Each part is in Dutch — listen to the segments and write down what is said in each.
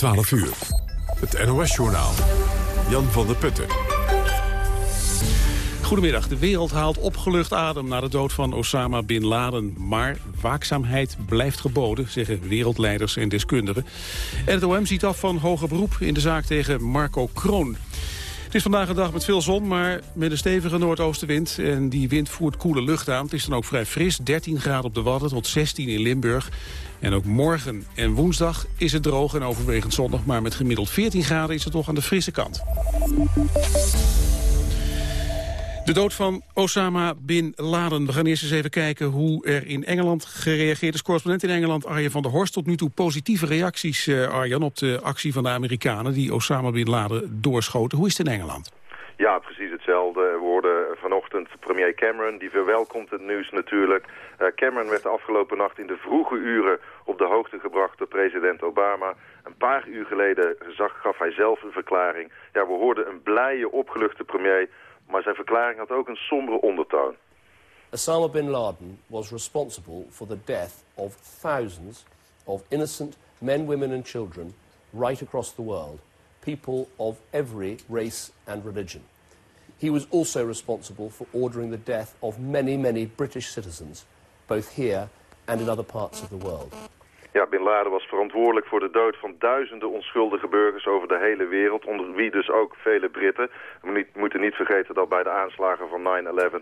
12 uur. Het NOS-journaal. Jan van der Putten. Goedemiddag. De wereld haalt opgelucht adem na de dood van Osama Bin Laden. Maar waakzaamheid blijft geboden, zeggen wereldleiders en deskundigen. En het OM ziet af van hoger beroep in de zaak tegen Marco Kroon. Het is vandaag een dag met veel zon, maar met een stevige noordoostenwind. En die wind voert koele lucht aan. Het is dan ook vrij fris, 13 graden op de Wadden tot 16 in Limburg. En ook morgen en woensdag is het droog en overwegend zonnig... maar met gemiddeld 14 graden is het toch aan de frisse kant. De dood van Osama Bin Laden. We gaan eerst eens even kijken hoe er in Engeland gereageerd is. Correspondent in Engeland, Arjen van der Horst. Tot nu toe positieve reacties, uh, Arjan, op de actie van de Amerikanen... die Osama Bin Laden doorschoten. Hoe is het in Engeland? Ja, precies hetzelfde. We hoorden vanochtend premier Cameron, die verwelkomt het nieuws natuurlijk. Uh, Cameron werd de afgelopen nacht in de vroege uren op de hoogte gebracht door president Obama. Een paar uur geleden zag, gaf hij zelf een verklaring. Ja, we hoorden een blije, opgeluchte premier maar zijn verklaring had ook een sombere ondertoon. Osama bin Laden was responsible for the death of thousands of innocent men, women and children right across the world, people of every race and religion. He was also responsible for ordering the death of many, many British citizens, both here and in other parts of the world. Ja, Bin Laden was verantwoordelijk voor de dood van duizenden onschuldige burgers over de hele wereld, onder wie dus ook vele Britten. We moeten niet vergeten dat bij de aanslagen van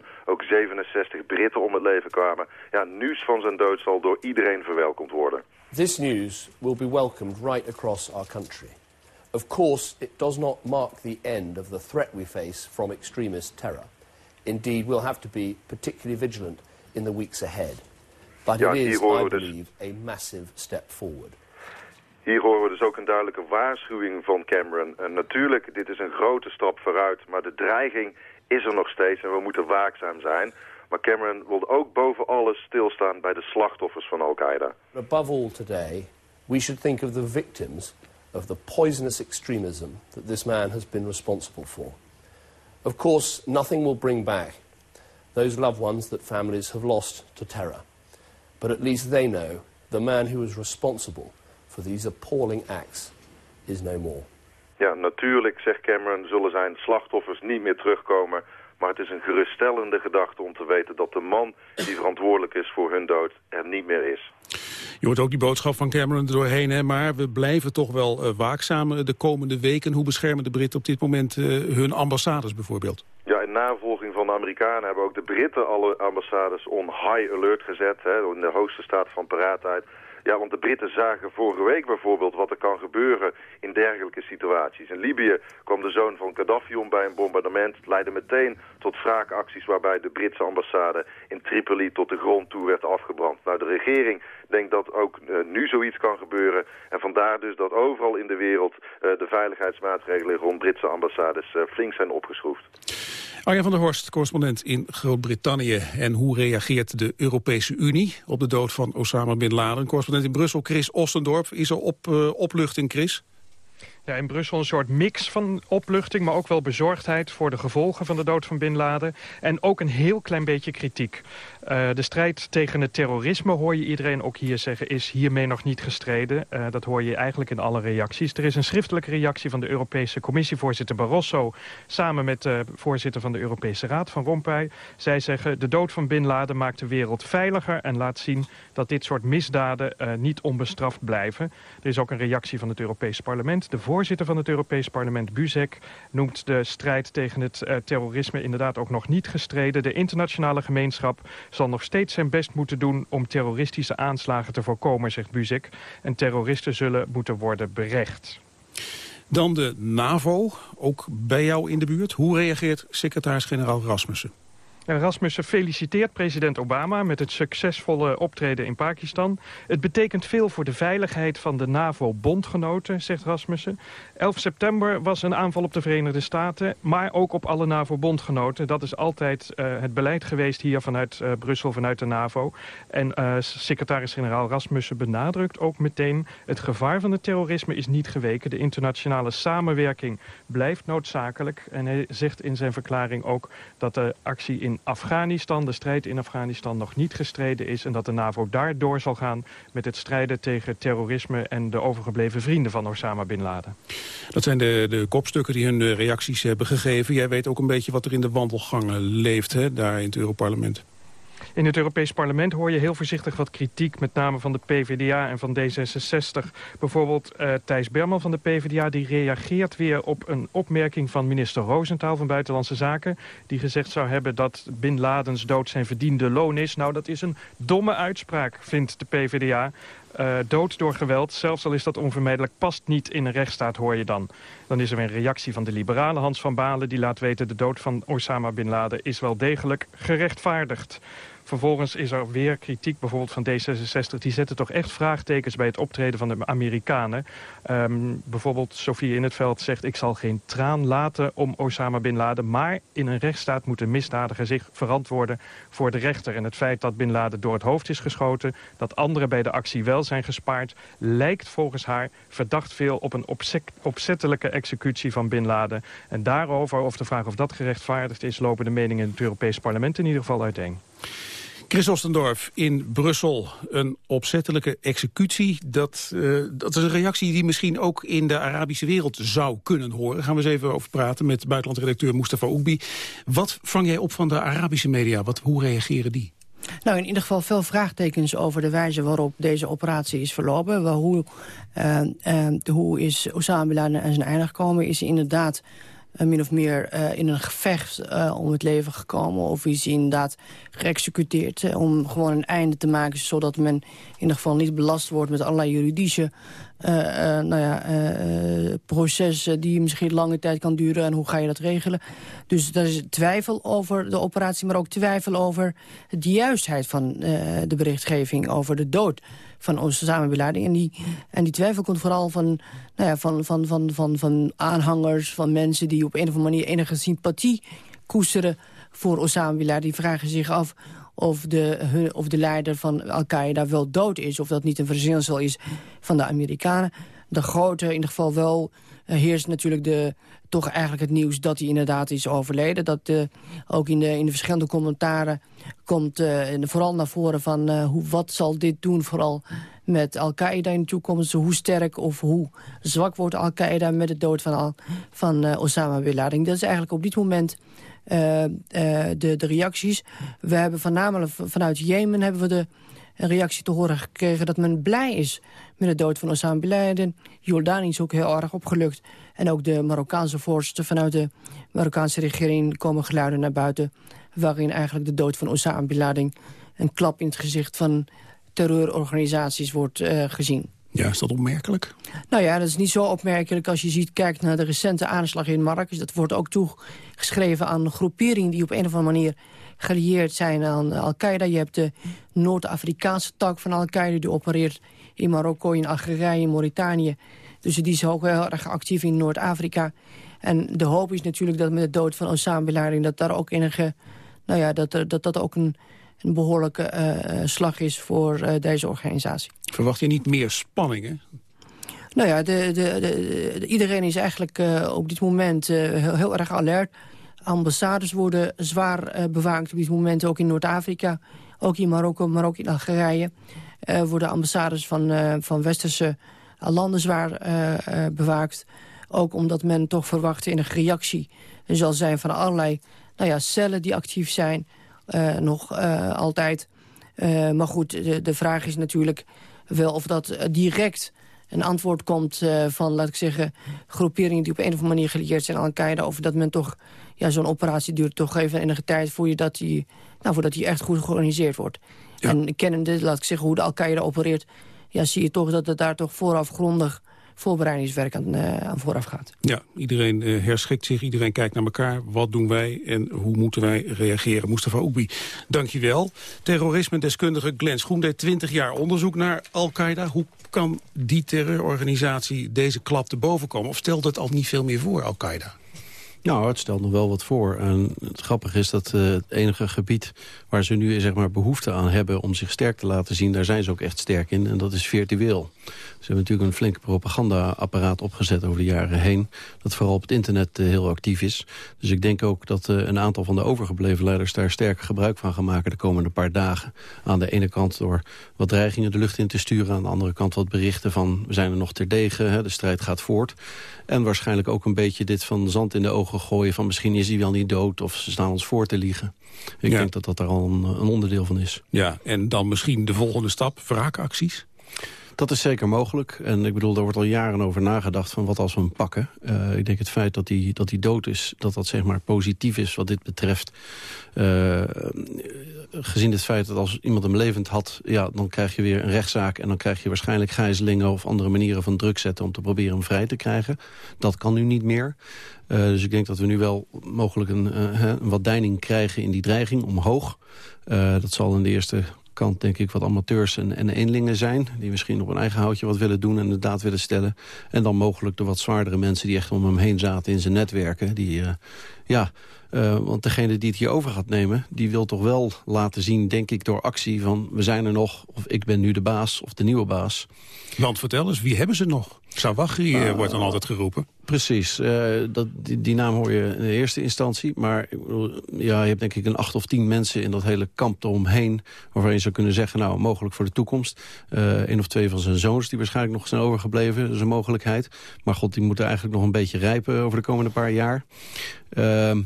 9-11 ook 67 Britten om het leven kwamen. Ja, nieuws van zijn dood zal door iedereen verwelkomd worden. This news will be welcomed right across our country. Of course, it does not mark the end of the threat we face from extremist terror. Indeed, we'll have to be particularly vigilant in the weeks ahead. But ja, it is, I dus- a massive step forward. Hier horen we dus ook een duidelijke waarschuwing van Cameron. En natuurlijk, dit is een grote stap vooruit, maar de dreiging is er nog steeds en we moeten waakzaam zijn. Maar Cameron wil ook boven alles stilstaan bij de slachtoffers van Al-Qaeda. Above all today, we should think of the victims of the poisonous extremism that this man has been responsible for. Of course, nothing will bring back those loved ones that families have lost to terror. But at least they know the man who was responsible for these appalling acts is no more. Ja, natuurlijk, zegt Cameron, zullen zijn slachtoffers niet meer terugkomen. Maar het is een geruststellende gedachte om te weten dat de man die verantwoordelijk is voor hun dood er niet meer is. Je hoort ook die boodschap van Cameron er doorheen, hè? maar we blijven toch wel uh, waakzaam de komende weken. Hoe beschermen de Britten op dit moment uh, hun ambassades bijvoorbeeld? Ja, navolging van de Amerikanen hebben ook de Britten alle ambassades on high alert gezet. Hè, in de hoogste staat van paraatheid. Ja, want de Britten zagen vorige week bijvoorbeeld wat er kan gebeuren in dergelijke situaties. In Libië kwam de zoon van Gaddafi om bij een bombardement. Het leidde meteen tot wraakacties waarbij de Britse ambassade in Tripoli tot de grond toe werd afgebrand. Nou, de regering denkt dat ook uh, nu zoiets kan gebeuren. En vandaar dus dat overal in de wereld uh, de veiligheidsmaatregelen rond Britse ambassades uh, flink zijn opgeschroefd. Arjan van der Horst, correspondent in Groot-Brittannië. En hoe reageert de Europese Unie op de dood van Osama Bin Laden? Correspondent in Brussel, Chris Ostendorp. Is er op, uh, opluchting, Chris? Ja, in Brussel een soort mix van opluchting, maar ook wel bezorgdheid voor de gevolgen van de dood van Bin Laden. En ook een heel klein beetje kritiek. Uh, de strijd tegen het terrorisme, hoor je iedereen ook hier zeggen, is hiermee nog niet gestreden. Uh, dat hoor je eigenlijk in alle reacties. Er is een schriftelijke reactie van de Europese Commissievoorzitter Barroso... samen met de voorzitter van de Europese Raad, Van Rompuy. Zij zeggen, de dood van Bin Laden maakt de wereld veiliger... en laat zien dat dit soort misdaden uh, niet onbestraft blijven. Er is ook een reactie van het Europese parlement. De voorzitter van het Europese parlement, Buzek, noemt de strijd tegen het terrorisme inderdaad ook nog niet gestreden. De internationale gemeenschap zal nog steeds zijn best moeten doen om terroristische aanslagen te voorkomen, zegt Buzek. En terroristen zullen moeten worden berecht. Dan de NAVO, ook bij jou in de buurt. Hoe reageert secretaris-generaal Rasmussen? Rasmussen feliciteert president Obama met het succesvolle optreden in Pakistan. Het betekent veel voor de veiligheid van de NAVO-bondgenoten, zegt Rasmussen. 11 september was een aanval op de Verenigde Staten, maar ook op alle NAVO-bondgenoten. Dat is altijd uh, het beleid geweest hier vanuit uh, Brussel, vanuit de NAVO. En uh, secretaris-generaal Rasmussen benadrukt ook meteen... het gevaar van het terrorisme is niet geweken. De internationale samenwerking blijft noodzakelijk. En hij zegt in zijn verklaring ook dat de actie in Afghanistan, de strijd in Afghanistan, nog niet gestreden is... en dat de NAVO daar door zal gaan met het strijden tegen terrorisme... en de overgebleven vrienden van Osama Bin Laden. Dat zijn de, de kopstukken die hun reacties hebben gegeven. Jij weet ook een beetje wat er in de wandelgangen leeft hè, daar in het Europarlement. In het Europees Parlement hoor je heel voorzichtig wat kritiek... met name van de PvdA en van D66. Bijvoorbeeld uh, Thijs Berman van de PvdA... die reageert weer op een opmerking van minister Roosentaal van Buitenlandse Zaken... die gezegd zou hebben dat Bin Ladens dood zijn verdiende loon is. Nou, dat is een domme uitspraak, vindt de PvdA. Uh, dood door geweld, zelfs al is dat onvermijdelijk, past niet in een rechtsstaat, hoor je dan. Dan is er weer een reactie van de liberale Hans van Balen... die laat weten de dood van Osama Bin Laden is wel degelijk gerechtvaardigd. Vervolgens is er weer kritiek bijvoorbeeld van D66. Die zetten toch echt vraagtekens bij het optreden van de Amerikanen. Um, bijvoorbeeld Sofie in het veld zegt... ik zal geen traan laten om Osama Bin Laden... maar in een rechtsstaat moet een misdadiger zich verantwoorden voor de rechter. En het feit dat Bin Laden door het hoofd is geschoten... dat anderen bij de actie wel zijn gespaard... lijkt volgens haar verdacht veel op een opzettelijke executie van Bin Laden. En daarover, of de vraag of dat gerechtvaardigd is... lopen de meningen in het Europees Parlement in ieder geval uiteen. Chris Ostendorf in Brussel. Een opzettelijke executie. Dat, uh, dat is een reactie die misschien ook in de Arabische wereld zou kunnen horen. Gaan we eens even over praten met buitenlandredacteur Mustafa Oekbi. Wat vang jij op van de Arabische media? Wat, hoe reageren die? Nou, in ieder geval veel vraagtekens over de wijze waarop deze operatie is verlopen. Wel, hoe, uh, uh, hoe is Osama Bin Laden aan zijn einde gekomen? Is hij inderdaad uh, min of meer in een gevecht om het leven gekomen. Of is hij inderdaad geëxecuteerd om gewoon een einde te maken... zodat men in ieder geval niet belast wordt met allerlei juridische nou ja, processen... die misschien lange tijd kan duren en hoe ga je dat regelen. Dus er is twijfel over de operatie, maar ook twijfel over de juistheid van de berichtgeving over de dood van onze samenbelading. En die, en die twijfel komt vooral van, nou ja, van, van, van, van, van aanhangers, van mensen die op een of andere manier enige sympathie koesteren voor Osama Bin Laden. Die vragen zich af of de, of de leider van Al-Qaeda wel dood is. Of dat niet een verzinsel is van de Amerikanen. De grote, in ieder geval wel, uh, heerst natuurlijk de, toch eigenlijk het nieuws dat hij inderdaad is overleden. Dat uh, ook in de, in de verschillende commentaren komt uh, vooral naar voren van hoe, wat zal dit doen vooral met Al-Qaeda in de toekomst. Hoe sterk of hoe zwak wordt Al-Qaeda met de dood van, Al, van Osama Bin Laden. Dat is eigenlijk op dit moment de, de reacties. We hebben voornamelijk vanuit Jemen hebben we de reactie te horen gekregen dat men blij is met de dood van Osama Bin Laden. Jordanië is ook heel erg opgelukt. En ook de Marokkaanse voorsten vanuit de Marokkaanse regering komen geluiden naar buiten... waarin eigenlijk de dood van Osama Bin Laden een klap in het gezicht van terreurorganisaties wordt uh, gezien. Ja, is dat opmerkelijk? Nou ja, dat is niet zo opmerkelijk als je ziet, kijkt naar de recente aanslag in Marrakesh. Dat wordt ook toegeschreven aan groeperingen die op een of andere manier gelieerd zijn aan Al-Qaeda. Je hebt de Noord-Afrikaanse tak van Al-Qaeda die opereert in Marokko, in Algerije, in Mauritanië. Dus die is ook heel erg actief in Noord-Afrika. En de hoop is natuurlijk dat met de dood van Osama Bin Laden... dat daar ook enige, nou ja, dat dat, dat ook een, een behoorlijke uh, slag is voor uh, deze organisatie. Verwacht je niet meer spanningen? Nou ja, de, de, de, iedereen is eigenlijk uh, op dit moment heel, heel, erg alert. Ambassades worden zwaar bewaakt op dit moment, ook in Noord-Afrika. Ook in Marokko, maar ook in Algerije. worden ambassades van, van westerse landen zwaar bewaakt. Ook omdat men toch verwacht in een reactie zal zijn van allerlei nou ja, cellen die actief zijn. Uh, nog uh, altijd. Uh, maar goed, de, de, vraag is natuurlijk wel of dat direct een antwoord komt van, laat ik zeggen, groeperingen die op een of andere manier gelieerd zijn aan Al-Qaeda. Of dat men toch, ja, zo'n operatie duurt toch even enige tijd voor je dat die, nou, voordat die echt goed georganiseerd wordt. Ja. En kennende, laat ik zeggen, hoe de Al-Qaeda opereert, ja, zie je toch dat het daar toch vooraf grondig voorbereidingswerk aan, uh, aan vooraf gaat. Ja, iedereen uh, herschikt zich, iedereen kijkt naar elkaar. Wat doen wij en hoe moeten wij reageren? Mustafa Oekbi, dankjewel. Terrorisme-deskundige Glenn Schoen deed 20 jaar onderzoek naar Al-Qaeda. Hoe kan die terreurorganisatie deze klap te boven komen? Of stelt het al niet veel meer voor, Al-Qaeda? Nou, het stelt nog wel wat voor. En het grappige is dat uh, het enige gebied waar ze nu zeg maar, behoefte aan hebben... om zich sterk te laten zien, daar zijn ze ook echt sterk in. En dat is virtueel. Ze hebben natuurlijk een flinke propaganda-apparaat opgezet over de jaren heen. Dat vooral op het internet uh, heel actief is. Dus ik denk ook dat uh, een aantal van de overgebleven leiders... daar sterker gebruik van gaan maken de komende paar dagen. Aan de ene kant door wat dreigingen de lucht in te sturen. Aan de andere kant wat berichten van we zijn er nog terdege. Hè, de strijd gaat voort. En waarschijnlijk ook een beetje dit van zand in de ogen gooien... van misschien is hij wel niet dood of ze staan ons voor te liegen. Ik denk dat dat daar al een, een onderdeel van is. Ja, en dan misschien de volgende stap, wraakacties? Dat is zeker mogelijk. En ik bedoel, daar wordt al jaren over nagedacht van wat als we hem pakken. Uh, ik denk het feit dat hij, dat hij dood is, dat dat zeg maar positief is wat dit betreft. Uh, gezien het feit dat als iemand hem levend had... Ja, dan krijg je weer een rechtszaak en dan krijg je waarschijnlijk gijzelingen... of andere manieren van druk zetten om te proberen hem vrij te krijgen. Dat kan nu niet meer. Uh, dus ik denk dat we nu wel mogelijk een, een wat deining krijgen in die dreiging omhoog. Uh, dat zal in de eerste kant denk ik wat amateurs en, en eenlingen zijn... die misschien op een eigen houtje wat willen doen en de daad willen stellen. En dan mogelijk de wat zwaardere mensen die echt om hem heen zaten in zijn netwerken. Die, uh, ja, uh, want degene die het hier over gaat nemen... die wil toch wel laten zien, denk ik, door actie van... we zijn er nog, of ik ben nu de baas, of de nieuwe baas. Want vertel eens, wie hebben ze nog? Sawagri uh, wordt dan altijd geroepen. Precies, uh, dat, die, die, naam hoor je in de eerste instantie. Maar ja, je hebt denk ik een acht of tien mensen in dat hele kamp eromheen... waarvan je zou kunnen zeggen, nou, mogelijk voor de toekomst. Uh, een of twee van zijn zoons die waarschijnlijk nog zijn overgebleven. Dat is een mogelijkheid. Maar god, die moeten eigenlijk nog een beetje rijpen over de komende paar jaar. Uh,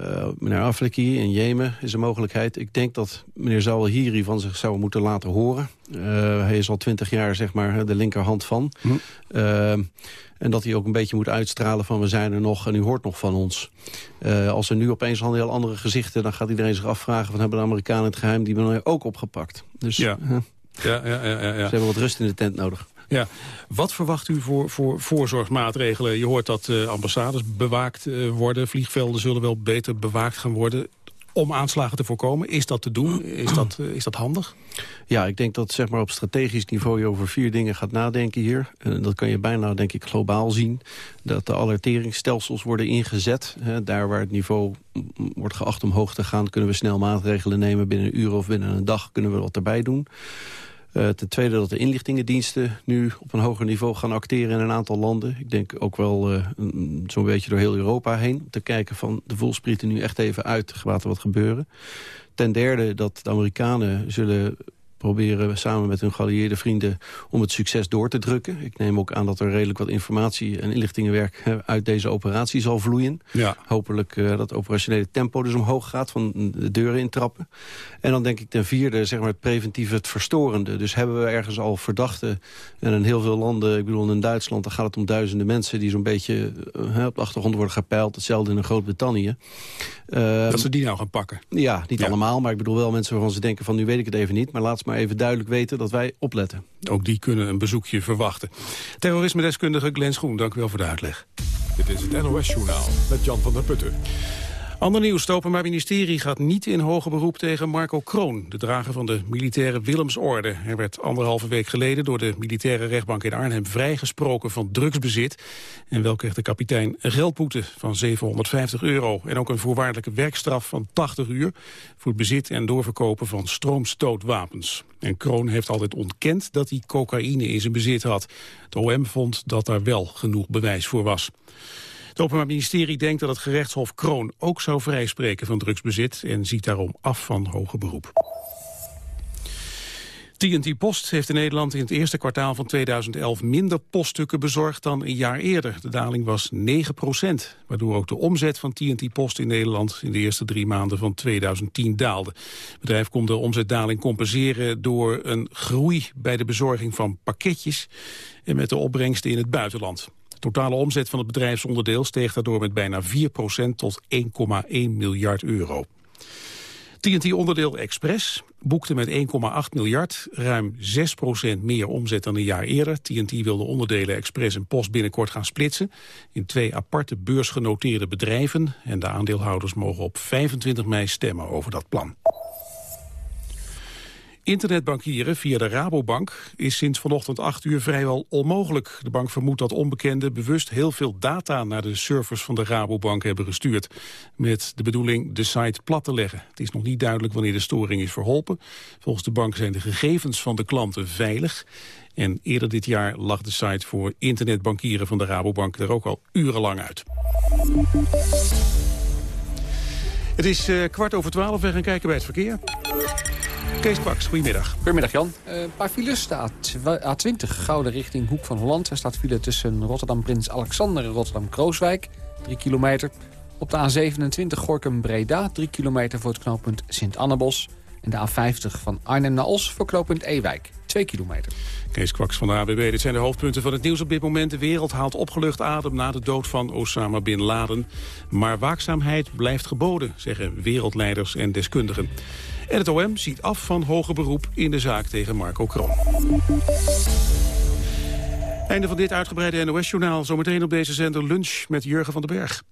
uh, meneer Afleki in Jemen is een mogelijkheid. Ik denk dat meneer Zawahiri van zich zou moeten laten horen. Uh, hij is al twintig jaar zeg maar de linkerhand van. Hm. Uh, en dat hij ook een beetje moet uitstralen van we zijn er nog en u hoort nog van ons. als er nu opeens al heel andere gezichten... dan gaat iedereen zich afvragen van hebben de Amerikanen het geheim die we ook opgepakt. Dus ja, ja, ja, ja, ja. ze hebben wat rust in de tent nodig. Ja. Wat verwacht u voor, voor voorzorgsmaatregelen? Je hoort dat uh, ambassades bewaakt uh, worden. Vliegvelden zullen wel beter bewaakt gaan worden om aanslagen te voorkomen. Is dat te doen? Is dat, uh, is dat handig? Ja, ik denk dat zeg maar, op strategisch niveau je over vier dingen gaat nadenken hier. En dat kan je bijna denk ik globaal zien. Dat de alerteringsstelsels worden ingezet. Hè, daar waar het niveau wordt geacht om hoog te gaan... kunnen we snel maatregelen nemen. Binnen een uur of binnen een dag kunnen we wat erbij doen. Uh, ten tweede dat de inlichtingendiensten nu op een hoger niveau gaan acteren in een aantal landen. Ik denk ook wel uh, zo'n beetje door heel Europa heen. Om te kijken van de voelsprieten nu echt even uit, gaat er wat gebeuren. Ten derde dat de Amerikanen zullen proberen samen met hun geallieerde vrienden om het succes door te drukken. Ik neem ook aan dat er redelijk wat informatie en inlichtingenwerk uit deze operatie zal vloeien. Ja. Hopelijk uh, dat operationele tempo dus omhoog gaat, van de deuren intrappen. En dan denk ik ten vierde zeg maar het preventieve, het verstorende. Dus hebben we ergens al verdachten en in heel veel landen, ik bedoel in Duitsland, dan gaat het om duizenden mensen die zo'n beetje uh, op de achtergrond worden gepeild. Hetzelfde in Groot-Brittannië. Uh, dat ze die nou gaan pakken? Ja, niet ja. allemaal, maar ik bedoel wel mensen waarvan ze denken van nu weet ik het even niet, maar laat maar even duidelijk weten dat wij opletten. Ook die kunnen een bezoekje verwachten. Terrorisme-deskundige Glenn Schoen, dank u wel voor de uitleg. Dit is het NOS-journaal met Jan van der Putten. Ander nieuws, het Ministerie gaat niet in hoger beroep tegen Marco Kroon, de drager van de militaire Willemsorde. Hij werd anderhalve week geleden door de militaire rechtbank in Arnhem vrijgesproken van drugsbezit. En wel kreeg de kapitein een geldboete van 750 euro en ook een voorwaardelijke werkstraf van 80 uur voor het bezit en doorverkopen van stroomstootwapens. En Kroon heeft altijd ontkend dat hij cocaïne in zijn bezit had. De OM vond dat daar wel genoeg bewijs voor was. Het Openbaar Ministerie denkt dat het gerechtshof Kroon ook zou vrijspreken van drugsbezit en ziet daarom af van hoger beroep. TNT Post heeft in Nederland in het eerste kwartaal van 2011 minder poststukken bezorgd dan een jaar eerder. De daling was 9 procent, waardoor ook de omzet van TNT Post in Nederland in de eerste drie maanden van 2010 daalde. Het bedrijf kon de omzetdaling compenseren door een groei bij de bezorging van pakketjes en met de opbrengsten in het buitenland. De totale omzet van het bedrijfsonderdeel steeg daardoor met bijna 4% tot 1,1 miljard euro. TNT-onderdeel Express boekte met 1,8 miljard ruim 6% meer omzet dan een jaar eerder. TNT wil de onderdelen Express en Post binnenkort gaan splitsen in twee aparte beursgenoteerde bedrijven. En de aandeelhouders mogen op 25 mei stemmen over dat plan. Internetbankieren via de Rabobank is sinds vanochtend 8 uur vrijwel onmogelijk. De bank vermoedt dat onbekenden bewust heel veel data naar de servers van de Rabobank hebben gestuurd. Met de bedoeling de site plat te leggen. Het is nog niet duidelijk wanneer de storing is verholpen. Volgens de bank zijn de gegevens van de klanten veilig. En eerder dit jaar lag de site voor internetbankieren van de Rabobank er ook al urenlang uit. Het is uh, kwart over twaalf. We gaan kijken bij het verkeer. Kees Kwaks, goedemiddag. Goedemiddag Jan. Uh, een paar files. De A20 Gouden richting Hoek van Holland. Er staat file tussen Rotterdam Prins Alexander en Rotterdam Krooswijk. 3 kilometer. Op de A27 Gorkum Breda. 3 kilometer voor het knooppunt Sint-Annebos. En de A50 van Arnhem naar Os voor knooppunt Ewijk. 2 kilometer. Kees Kwaks van de ABB. Dit zijn de hoofdpunten van het nieuws op dit moment. De wereld haalt opgelucht adem na de dood van Osama Bin Laden. Maar waakzaamheid blijft geboden, zeggen wereldleiders en deskundigen. En het OM ziet af van hoger beroep in de zaak tegen Marco Kroon. Einde van dit uitgebreide NOS-journaal. Zometeen op deze zender lunch met Jurgen van den Berg.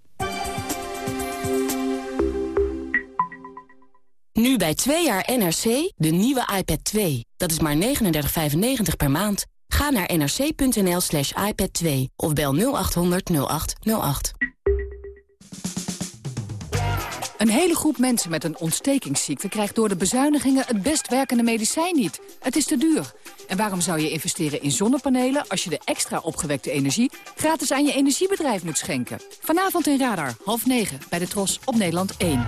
Nu bij 2 jaar NRC de nieuwe iPad 2. Dat is maar 39,95 per maand. Ga naar nrc.nl slash iPad 2 of bel 0800 0808. Een hele groep mensen met een ontstekingsziekte krijgt door de bezuinigingen het best werkende medicijn niet. Het is te duur. En waarom zou je investeren in zonnepanelen als je de extra opgewekte energie gratis aan je energiebedrijf moet schenken? Vanavond in Radar, half negen, bij de Tros op Nederland 1.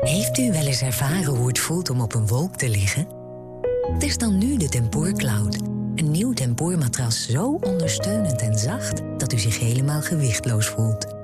Heeft u wel eens ervaren hoe het voelt om op een wolk te liggen? Test dan nu de Tempoor Cloud. Een nieuw tempoormatras zo ondersteunend en zacht... dat u zich helemaal gewichtloos voelt.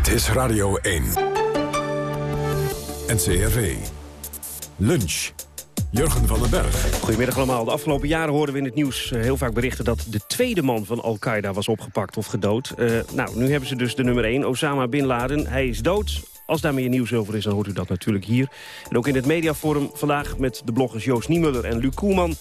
Dit is Radio 1. NCRV. Lunch. Jurgen van den Berg. Goedemiddag allemaal. De afgelopen jaren hoorden we in het nieuws eh, heel vaak berichten... dat de tweede man van Al-Qaeda was opgepakt of gedood. Uh, nou, nu hebben ze dus de nummer 1, Osama Bin Laden. Hij is dood. Als daar meer nieuws over is, dan hoort u dat natuurlijk hier. En ook in het mediaforum vandaag met de bloggers Joost Niemuller en Luc Koelman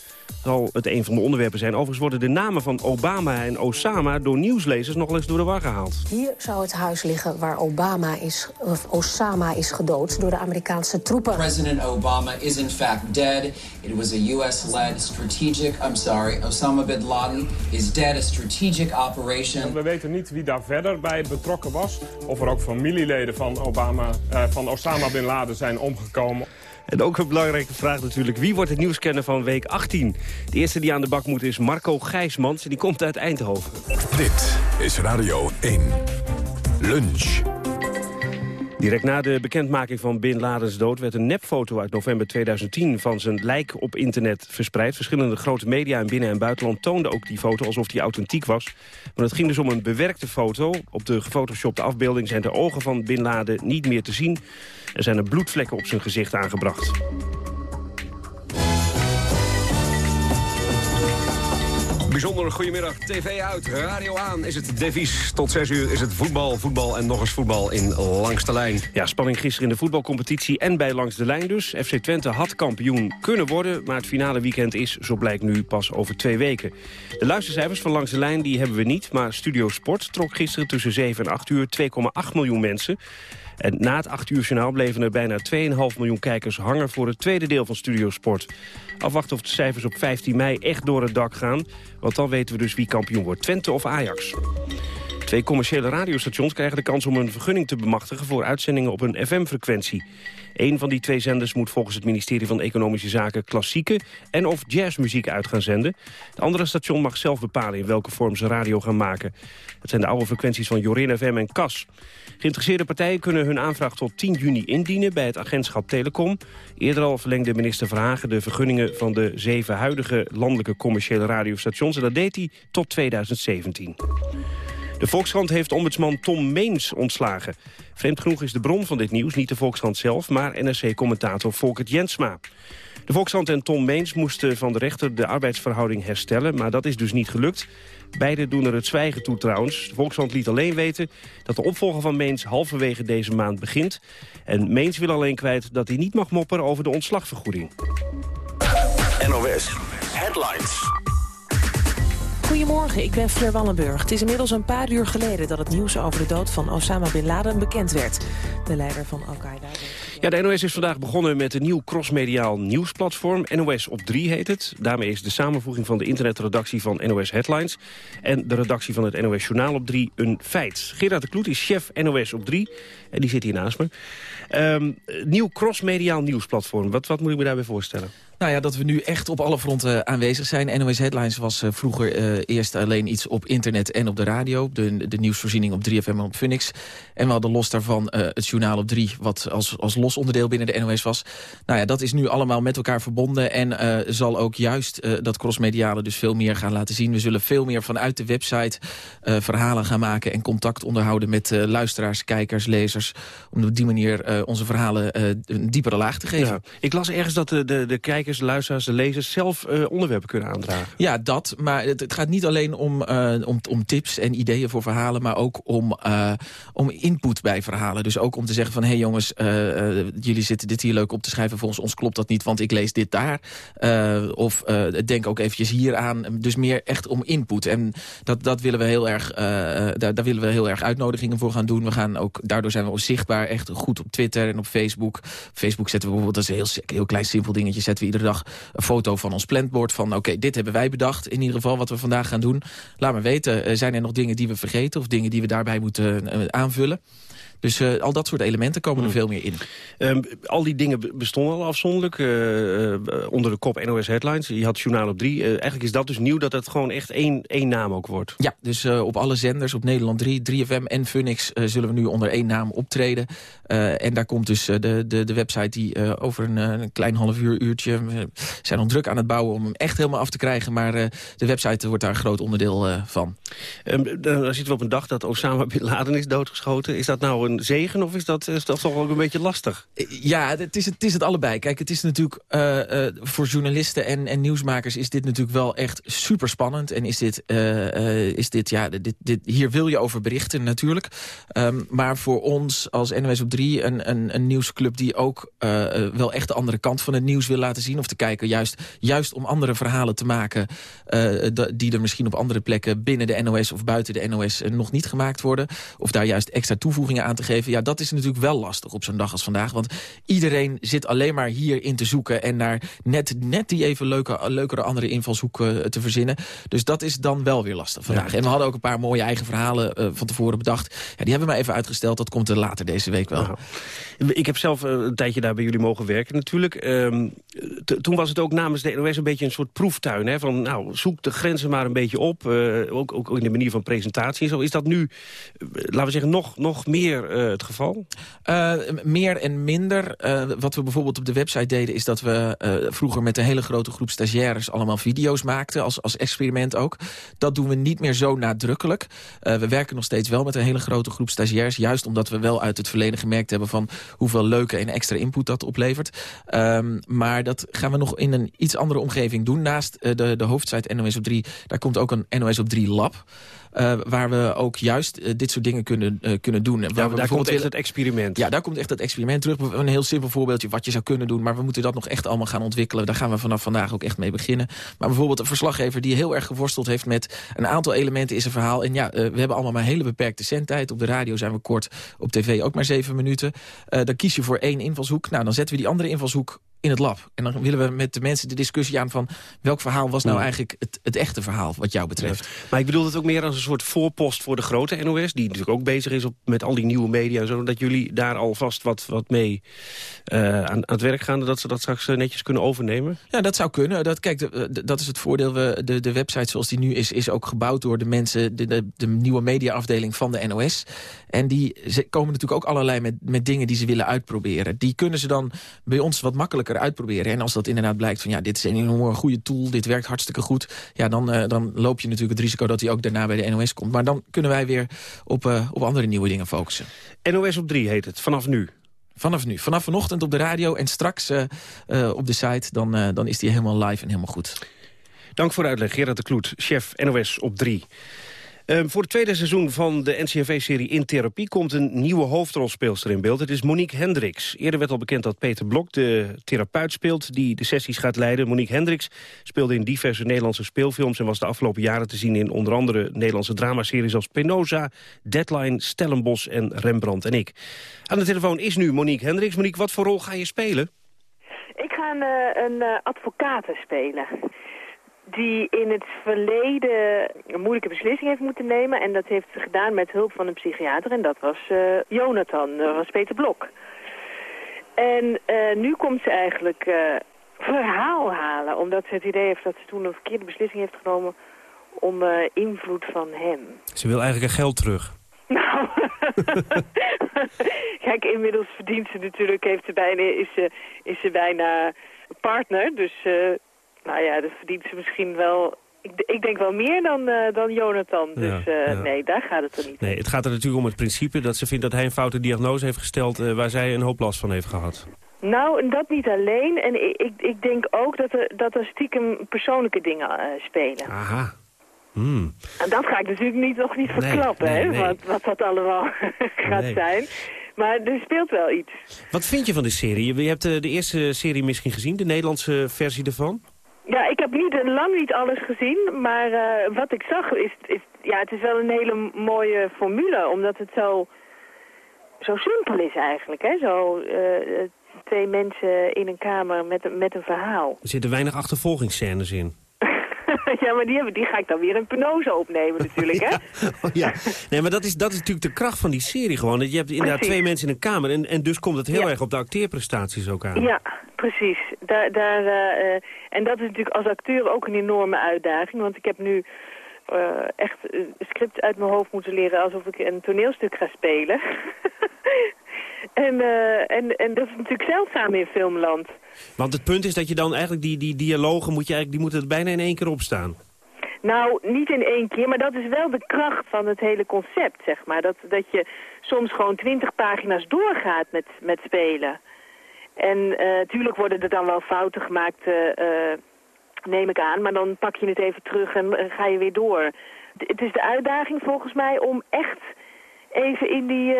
zal het een van de onderwerpen zijn. Overigens worden de namen van Obama en Osama door nieuwslezers nog eens door de war gehaald. Hier zou het huis liggen waar Obama is, of Osama is gedood door de Amerikaanse troepen. President Obama is in fact dead. It was a US-led strategic, I'm sorry, Osama bin Laden is dead, a strategic operation. We weten niet wie daar verder bij betrokken was. Of er ook familieleden van, Obama, uh, van Osama bin Laden zijn omgekomen. En ook een belangrijke vraag natuurlijk. Wie wordt het nieuwskenner van week 18? De eerste die aan de bak moet is Marco Gijsmans. En die komt uit Eindhoven. Dit is Radio 1. Lunch. Direct na de bekendmaking van Bin Ladens dood... werd een nepfoto uit november 2010 van zijn lijk op internet verspreid. Verschillende grote media in binnen- en buitenland toonden ook die foto... alsof die authentiek was. Maar het ging dus om een bewerkte foto. Op de gefotoshopte afbeelding zijn de ogen van Bin Laden niet meer te zien. Er zijn er bloedvlekken op zijn gezicht aangebracht. Bijzonder goedemiddag. TV uit, radio aan is het devies. Tot 6 uur is het voetbal, voetbal en nog eens voetbal in Langs de Lijn. Ja, spanning gisteren in de voetbalcompetitie en bij Langs de Lijn dus. FC Twente had kampioen kunnen worden, maar het finale weekend is, zo blijkt nu, pas over twee weken. De luistercijfers van Langs de Lijn die hebben we niet, maar Studio Sport trok gisteren tussen 7 en 8 uur 2,8 miljoen mensen. En na het 8 uur journaal bleven er bijna 2,5 miljoen kijkers hangen voor het tweede deel van Studio Sport. Afwachten of de cijfers op 15 mei echt door het dak gaan. Want dan weten we dus wie kampioen wordt, Twente of Ajax. Twee commerciële radiostations krijgen de kans om een vergunning te bemachtigen... voor uitzendingen op een FM-frequentie. Een van die twee zenders moet volgens het ministerie van Economische Zaken... klassieke en of jazzmuziek uit gaan zenden. Het andere station mag zelf bepalen in welke vorm ze radio gaan maken. Het zijn de oude frequenties van Jorin FM en CAS. Geïnteresseerde partijen kunnen hun aanvraag tot 10 juni indienen... bij het agentschap Telecom. Eerder al verlengde minister Verhagen de vergunningen... van de zeven huidige landelijke commerciële radiostations. En dat deed hij tot 2017. De Volkskrant heeft ombudsman Tom Meens ontslagen. Vreemd genoeg is de bron van dit nieuws niet de Volkskrant zelf... maar NRC-commentator Volkert Jensma. De Volkskrant en Tom Meens moesten van de rechter de arbeidsverhouding herstellen... maar dat is dus niet gelukt. Beiden doen er het zwijgen toe trouwens. De Volkskrant liet alleen weten dat de opvolger van Meens halverwege deze maand begint. En Meens wil alleen kwijt dat hij niet mag mopperen over de ontslagvergoeding. NOS Headlines. Goedemorgen, ik ben Fleur Wallenburg. Het is inmiddels een paar uur geleden dat het nieuws over de dood van Osama Bin Laden bekend werd. De leider van Al-Qaeda. Ja, de NOS is vandaag begonnen met een nieuw crossmediaal nieuwsplatform. NOS op 3 heet het. Daarmee is de samenvoeging van de internetredactie van NOS Headlines... en de redactie van het NOS Journaal op 3 een feit. Gerard de Kloet is chef NOS op 3 en die zit hier naast me. Um, nieuw crossmediaal nieuwsplatform. Wat, wat moet ik me daarbij voorstellen? Nou ja, dat we nu echt op alle fronten aanwezig zijn. NOS Headlines was uh, vroeger uh, eerst alleen iets op internet en op de radio. De, de nieuwsvoorziening op 3FM en op Phoenix. En we hadden los daarvan het journaal op 3, wat als, als los onderdeel binnen de NOS was. Nou ja, dat is nu allemaal met elkaar verbonden. En zal ook juist dat crossmediale dus veel meer gaan laten zien. We zullen veel meer vanuit de website verhalen gaan maken... en contact onderhouden met luisteraars, kijkers, lezers. Om op die manier onze verhalen een diepere laag te geven. Ik las ergens dat de, de, de kijkers kijkers, de luisteraars, de lezers zelf uh, onderwerpen kunnen aandragen. Ja, dat. Maar het, gaat niet alleen om, uh, om, om, tips en ideeën voor verhalen... maar ook om, uh, om input bij verhalen. Dus ook om te zeggen van... hé hey jongens, jullie zitten dit hier leuk op te schrijven. Volgens ons klopt dat niet, want ik lees dit daar. of denk ook eventjes hier aan. Dus meer echt om input. En dat, dat willen we heel erg, daar, daar willen we heel erg uitnodigingen voor gaan doen. We gaan ook, daardoor zijn we ook zichtbaar echt goed op Twitter en op Facebook. Facebook zetten we bijvoorbeeld, dat is een heel, heel klein simpel dingetje... zetten we dag een foto van ons plantbord. Van oké, dit hebben wij bedacht in ieder geval wat we vandaag gaan doen. Laat me weten, uh, zijn er nog dingen die we vergeten... of dingen die we daarbij moeten uh, aanvullen? Dus uh, al dat soort elementen komen er veel meer in. Um, al die dingen bestonden al afzonderlijk uh, uh, onder de kop NOS Headlines. Je had Journaal op 3. eigenlijk is dat dus nieuw dat het gewoon echt één, één naam ook wordt. Ja, dus op alle zenders, op Nederland 3, 3FM en Funix... zullen we nu onder één naam optreden. en daar komt dus de, de, de website die over een, een, klein half uur, uurtje... we zijn al druk aan het bouwen om hem echt helemaal af te krijgen... maar de website wordt daar een groot onderdeel van. Um, dan zitten we op een dag dat Osama Bin Laden is doodgeschoten. Is dat nou een zegen of is dat, is dat toch ook een beetje lastig? Ja, het is het, is het allebei. Kijk, het is natuurlijk uh, uh, voor journalisten en, en nieuwsmakers is dit natuurlijk wel echt super spannend. En is dit, uh, is dit ja, dit, dit, hier wil je over berichten natuurlijk. Um, maar voor ons als NOS op 3 een, een, een nieuwsclub die ook wel echt de andere kant van het nieuws wil laten zien. Of te kijken juist, juist om andere verhalen te maken die er misschien op andere plekken binnen de NOS of buiten de NOS nog niet gemaakt worden. Of daar juist extra toevoegingen aan te geven. Ja, dat is natuurlijk wel lastig op zo'n dag als vandaag. Want iedereen zit alleen maar hierin te zoeken... en naar net, net die even leuke, leukere andere invalshoek uh, te verzinnen. Dus dat is dan wel weer lastig vandaag. Ja. En we hadden ook een paar mooie eigen verhalen uh, van tevoren bedacht. Ja, die hebben we maar even uitgesteld. Dat komt er later deze week wel. Nou, ik heb zelf uh, een tijdje daar bij jullie mogen werken natuurlijk. Um, toen was het ook namens de NOS een beetje een soort proeftuin. Hè? Van, nou, zoek de grenzen maar een beetje op. ook, ook in de manier van presentatie. Zo is dat nu, laten we zeggen, nog, nog meer uh, het geval? Uh, meer en minder. Uh, wat we bijvoorbeeld op de website deden... is dat we vroeger met een hele grote groep stagiaires... allemaal video's maakten, als, als experiment ook. Dat doen we niet meer zo nadrukkelijk. we werken nog steeds wel met een hele grote groep stagiaires... juist omdat we wel uit het verleden gemerkt hebben... van hoeveel leuke en extra input dat oplevert. Um, maar dat gaan we nog in een iets andere omgeving doen. Naast de, de hoofdsite NOS op 3, daar komt ook een NOS op 3 lab... Uh, waar we ook juist uh, dit soort dingen kunnen, uh, kunnen doen. Waar ja, we daar komt echt het experiment. Ja, daar komt echt het experiment terug. Een heel simpel voorbeeldje wat je zou kunnen doen. Maar we moeten dat nog echt allemaal gaan ontwikkelen. Daar gaan we vanaf vandaag ook echt mee beginnen. Maar bijvoorbeeld een verslaggever die heel erg geworsteld heeft met een aantal elementen in zijn verhaal. En ja, we hebben allemaal maar hele beperkte zendtijd. Op de radio zijn we kort, op tv ook maar zeven minuten. dan kies je voor één invalshoek. Nou, dan zetten we die andere invalshoek in het lab. En dan willen we met de mensen de discussie aan van... welk verhaal was nou eigenlijk het, het, echte verhaal wat jou betreft. Ja. Maar ik bedoel het ook meer als een soort voorpost voor de grote NOS... die natuurlijk ook bezig is op, met al die nieuwe media en zo... dat jullie daar alvast wat, wat mee uh, aan, aan, het werk gaan... dat ze dat straks netjes kunnen overnemen? Ja, dat zou kunnen. Dat, kijk, de, de, dat is het voordeel. We, de, de website zoals die nu is, is ook gebouwd door de mensen... de, de, de nieuwe mediaafdeling van de NOS. En die ze komen natuurlijk ook allerlei met, met dingen die ze willen uitproberen. Die kunnen ze dan bij ons wat makkelijker uitproberen. En als dat inderdaad blijkt van ja, dit is een enorm goede tool, dit werkt hartstikke goed. Ja, dan, uh, dan loop je natuurlijk het risico dat hij ook daarna bij de NOS komt. Maar dan kunnen wij weer op, uh, op andere nieuwe dingen focussen. NOS op 3 heet het, vanaf nu. Vanaf nu. Vanaf vanochtend op de radio en straks uh, uh, op de site. Dan, uh, dan is die helemaal live en helemaal goed. Dank voor de uitleg, Gerard de Kloet, chef NOS op 3. Uh, voor het tweede seizoen van de NCRV-serie In Therapie... komt een nieuwe hoofdrolspeelster in beeld. Het is Monique Hendricks. Eerder werd al bekend dat Peter Blok de therapeut speelt... die de sessies gaat leiden. Monique Hendricks speelde in diverse Nederlandse speelfilms... en was de afgelopen jaren te zien in onder andere Nederlandse dramaseries... als Penosa, Deadline, Stellenbos en Rembrandt en ik. Aan de telefoon is nu Monique Hendricks. Monique, wat voor rol ga je spelen? Ik ga een, een uh, advocaat spelen die in het verleden een moeilijke beslissing heeft moeten nemen. En dat heeft ze gedaan met hulp van een psychiater. En dat was uh, Jonathan, dat was Peter Blok. En uh, nu komt ze eigenlijk uh, verhaal halen. Omdat ze het idee heeft dat ze toen een verkeerde beslissing heeft genomen onder invloed van hem. Ze wil eigenlijk haar geld terug. Nou, kijk, inmiddels verdient ze natuurlijk, heeft ze bijna, is, ze, is ze bijna partner. Dus nou ja, dat verdient ze misschien wel... Ik, ik denk wel meer dan, uh, dan Jonathan. Dus ja. nee, daar gaat het er niet Nee, het gaat er natuurlijk om het principe dat ze vindt dat hij een foute diagnose heeft gesteld... Uh, waar zij een hoop last van heeft gehad. Nou, dat niet alleen. En ik, ik, ik denk ook dat er, dat er stiekem persoonlijke dingen spelen. Aha. Hmm. En dat ga ik natuurlijk niet, nog niet verklappen, nee, nee, hè, Wat, wat dat allemaal gaat zijn. Maar er speelt wel iets. Wat vind je van de serie? Je hebt de eerste serie misschien gezien, de Nederlandse versie ervan? Ja, ik heb niet, lang niet alles gezien, maar uh, wat ik zag is, is, ja, het is wel een hele mooie formule, omdat het zo, zo simpel is eigenlijk, hè, zo uh, twee mensen in een kamer met, met een verhaal. Er zitten weinig achtervolgingsscènes in. ja, maar die, hebben, die ga ik dan weer een penose opnemen natuurlijk, hè? oh, ja. Nee, maar dat is, dat is natuurlijk de kracht van die serie gewoon. Dat je hebt inderdaad precies. twee mensen in een kamer en, en dus komt het heel ja. erg op de acteerprestaties ook aan. Ja, precies. Daar, daar, uh, en dat is natuurlijk als acteur ook een enorme uitdaging, want ik heb nu uh, echt een script uit mijn hoofd moeten leren alsof ik een toneelstuk ga spelen. en, uh, en, en dat is natuurlijk zeldzaam in filmland. Want het punt is dat je dan eigenlijk die, die dialogen, moet je eigenlijk, die moeten er bijna in één keer opstaan. Nou, niet in één keer, maar dat is wel de kracht van het hele concept, zeg maar. Dat, dat je soms gewoon twintig pagina's doorgaat met, met spelen. En natuurlijk uh, worden er dan wel fouten gemaakt, uh, uh, neem ik aan. Maar dan pak je het even terug en ga je weer door. Het is de uitdaging volgens mij om echt even in die,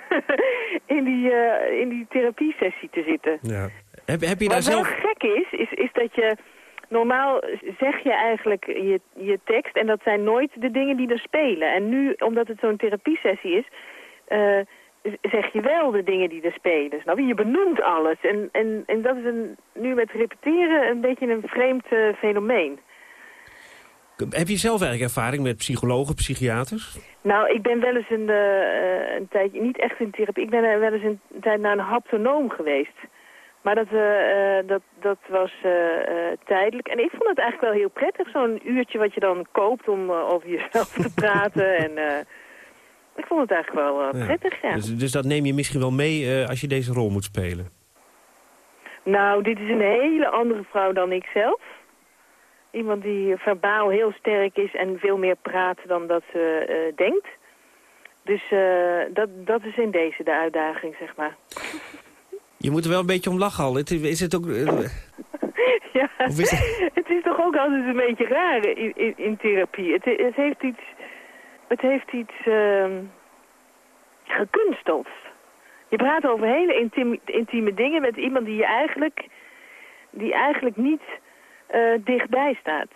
in die, in die therapiesessie te zitten. Ja. Heb, heb je daar Wat zelf... wel gek is, is, is dat je... Normaal zeg je eigenlijk je, je tekst en dat zijn nooit de dingen die er spelen. En nu, omdat het zo'n therapiesessie is, uh, zeg je wel de dingen die er spelen. Snap je? Je benoemt alles. En, en, en dat is een, nu met repeteren een beetje een vreemd uh, fenomeen. Heb je zelf eigenlijk ervaring met psychologen, psychiaters? Nou, ik ben wel eens een, uh, een tijdje, niet echt in therapie, ik ben wel eens een tijd naar een haptonoom geweest. Maar dat, uh, dat, dat was uh, tijdelijk. En ik vond het eigenlijk wel heel prettig. Zo'n uurtje wat je dan koopt om over jezelf te praten. en ik vond het eigenlijk wel prettig, ja. Dus, dus, dat neem je misschien wel mee als je deze rol moet spelen? Nou, dit is een hele andere vrouw dan ik zelf. Iemand die verbaal heel sterk is en veel meer praat dan dat ze denkt. Dus dat, dat is in deze de uitdaging, zeg maar. Je moet er wel een beetje om lachen al. Is het ook... Ja, is het... het... is toch ook altijd een beetje raar in, in, in therapie. Het, het, heeft iets... Het heeft iets uh, gekunsteld. Je praat over hele intieme, intieme dingen met iemand die je eigenlijk... die eigenlijk niet uh, dichtbij staat.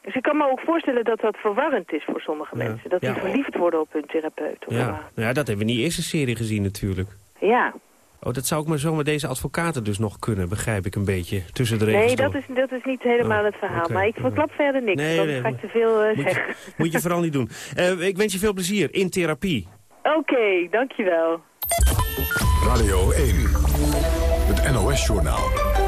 Dus ik kan me ook voorstellen dat dat verwarrend is voor sommige ja. mensen. Dat die ja. verliefd worden op hun therapeut. Of ja. ja, dat hebben we niet eerst een serie gezien natuurlijk. Ja, Oh, dat zou ook maar zo met deze advocaten dus nog kunnen, begrijp ik een beetje, tussen de regels Nee, dat is, dat is niet helemaal oh, het verhaal. Okay. Maar ik verklap verder niks, nee, dan nee, ga ik te veel uh, moet zeggen. Je, moet je vooral niet doen. Uh, ik wens je veel plezier in therapie. Oké, okay, dankjewel. Radio 1, het NOS-journaal.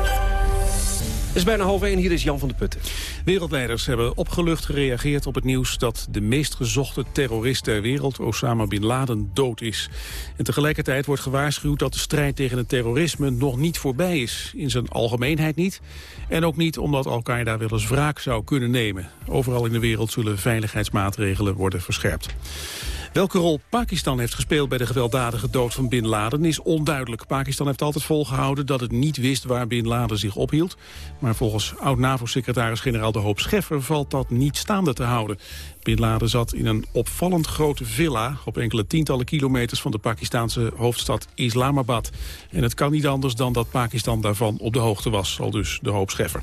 Het is bijna half één, hier is Jan van de Putten. Wereldleiders hebben opgelucht gereageerd op het nieuws dat de meest gezochte terrorist ter wereld, Osama Bin Laden, dood is. En tegelijkertijd wordt gewaarschuwd dat de strijd tegen het terrorisme nog niet voorbij is. In zijn algemeenheid niet. En ook niet omdat Al-Qaeda wel eens wraak zou kunnen nemen. Overal in de wereld zullen veiligheidsmaatregelen worden verscherpt. Welke rol Pakistan heeft gespeeld bij de gewelddadige dood van Bin Laden is onduidelijk. Pakistan heeft altijd volgehouden dat het niet wist waar Bin Laden zich ophield. Maar volgens oud-NAVO-secretaris-generaal De Hoop Scheffer valt dat niet staande te houden. Bin Laden zat in een opvallend grote villa op enkele tientallen kilometers van de Pakistanse hoofdstad Islamabad. En het kan niet anders dan dat Pakistan daarvan op de hoogte was, al dus De Hoop Scheffer.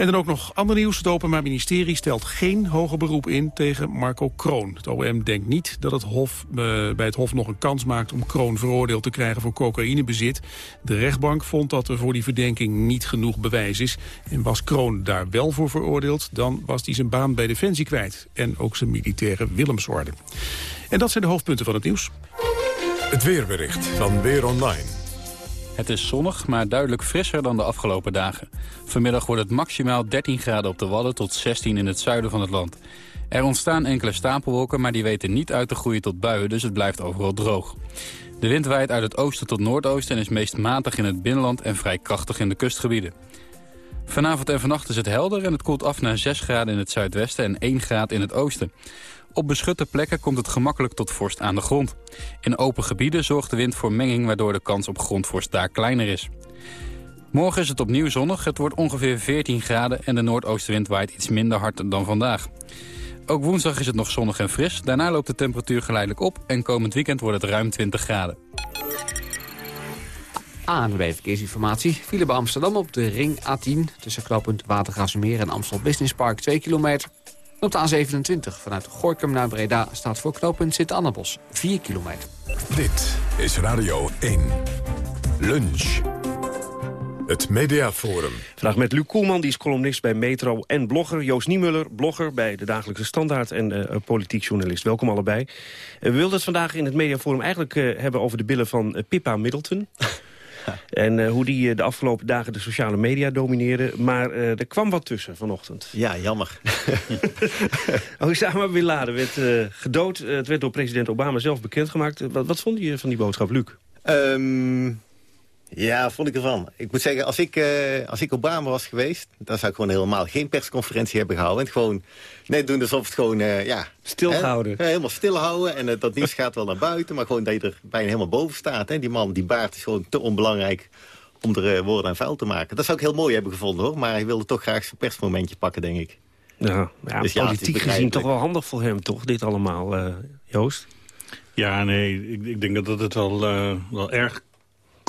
En dan ook nog ander nieuws. Het Openbaar Ministerie stelt geen hoger beroep in tegen Marco Kroon. Het OM denkt niet dat het Hof, uh, bij het Hof nog een kans maakt om Kroon veroordeeld te krijgen voor cocaïnebezit. De rechtbank vond dat er voor die verdenking niet genoeg bewijs is. En was Kroon daar wel voor veroordeeld, dan was hij zijn baan bij Defensie kwijt. En ook zijn militaire Willemsorde. En dat zijn de hoofdpunten van het nieuws. Het weerbericht van Weer Online. Het is zonnig, maar duidelijk frisser dan de afgelopen dagen. Vanmiddag wordt het maximaal 13 graden op de Wadden tot 16 in het zuiden van het land. Er ontstaan enkele stapelwolken, maar die weten niet uit te groeien tot buien, dus het blijft overal droog. De wind waait uit het oosten tot noordoosten en is meest matig in het binnenland en vrij krachtig in de kustgebieden. Vanavond en vannacht is het helder en het koelt af naar 6 graden in het zuidwesten en 1 graad in het oosten. Op beschutte plekken komt het gemakkelijk tot vorst aan de grond. In open gebieden zorgt de wind voor menging... waardoor de kans op grondvorst daar kleiner is. Morgen is het opnieuw zonnig. Het wordt ongeveer 14 graden en de noordoostenwind waait iets minder hard dan vandaag. Ook woensdag is het nog zonnig en fris. Daarna loopt de temperatuur geleidelijk op en komend weekend wordt het ruim 20 graden. ANWB Verkeersinformatie. File bij Amsterdam op de ring A10... tussen knooppunt Watergraafsmeer en Amstel Business Park 2 kilometer. Op de A27 vanuit Gorkum naar Breda staat voor knooppunt Sint-Annabos 4 kilometer. Dit is Radio 1. Lunch. Het Mediaforum. Vandaag met Luc Koelman, die is columnist bij Metro en blogger. Joost Niemuller, blogger bij de Dagelijkse Standaard en uh, politiek journalist. Welkom allebei. Uh, we wilden het vandaag in het Mediaforum eigenlijk uh, hebben over de billen van uh, Pippa Middleton. En uh, hoe die uh, de afgelopen dagen de sociale media domineerde. Maar uh, er kwam wat tussen vanochtend. Ja, jammer. Osama Bin Laden werd gedood. het werd door president Obama zelf bekendgemaakt. wat, wat vond je van die boodschap, Luc? Um, ja, vond ik ervan. Ik moet zeggen, als ik, uh, als ik Obama was geweest... dan zou ik gewoon helemaal geen persconferentie hebben gehouden. En gewoon net doen alsof het gewoon... Uh, ja, Stilhouden. Hè, helemaal stilhouden. En uh, dat nieuws gaat wel naar buiten. Maar gewoon dat je er bijna helemaal boven staat. Hè. Die man, die baard is gewoon te onbelangrijk om er woorden aan vuil te maken. Dat zou ik heel mooi hebben gevonden, hoor. Maar hij wilde toch graag zijn persmomentje pakken, denk ik. Ja, ja dus politiek gezien toch wel handig voor hem, toch? Dit allemaal, Joost? Ja, nee, ik, ik, denk dat het wel, wel erg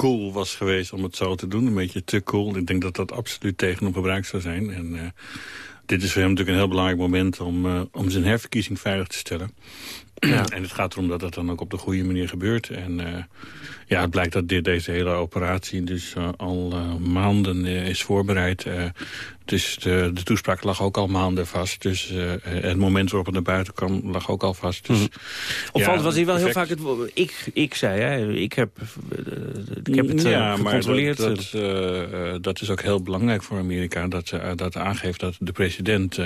cool was geweest om het zo te doen. Een beetje te cool. Ik denk dat dat absoluut tegen hem gebruikt zou zijn. En uh, dit is voor hem natuurlijk een heel belangrijk moment om, uh, om zijn herverkiezing veilig te stellen. Ja. en het gaat erom dat dat dan ook op de goede manier gebeurt. En uh, ja, het blijkt dat dit, deze hele operatie dus al maanden is voorbereid. Dus de, de toespraak lag ook al maanden vast. Dus het moment waarop het naar buiten kwam lag ook al vast. Dus, mm Opvallend ja, was hij wel heel vaak het ik, ik zei, hè, ik heb, ik heb het ja, gecontroleerd. Maar dat, dat, dat, is ook heel belangrijk voor Amerika. Dat, dat aangeeft dat de president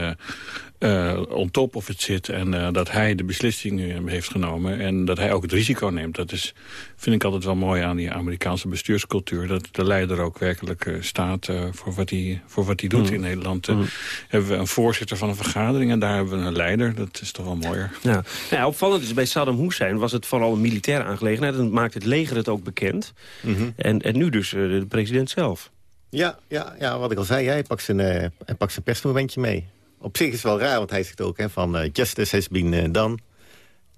uh, on top of het zit... en uh, dat hij de beslissing heeft genomen en dat hij ook het risico neemt. Dat is, vind ik altijd wel mooi aan die Amerikaanse bestuurscultuur... dat de leider ook werkelijk uh, staat voor, wat hij, voor wat hij doet. Mm. In Nederland mm. hebben we een voorzitter van een vergadering... en daar hebben we een leider. Dat is toch wel mooier. Ja. ja opvallend is, bij Saddam Hussein was het vooral een militaire aangelegenheid... en maakt het leger het ook bekend. Mm -hmm. en, en nu dus de president zelf. Ja, ja, ja, wat ik al zei, hij pakt zijn, hij pakt zijn persmomentje mee op zich is het wel raar, want hij zegt ook hè, van uh, justice has been uh, done.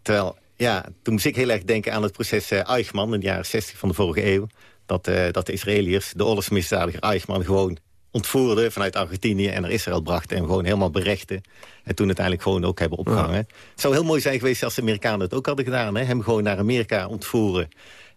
Terwijl, ja, toen moest ik heel erg denken aan het proces uh, Eichmann in de jaren 60 van de vorige eeuw. Dat, dat de Israëliërs de oorlogsmisdadiger Eichmann gewoon ontvoerden vanuit Argentinië en naar Israël brachten en gewoon helemaal berechten. En toen uiteindelijk gewoon ook hebben opgehangen. Ja. Het zou heel mooi zijn geweest als de Amerikanen het ook hadden gedaan. Hè? Hem gewoon naar Amerika ontvoeren.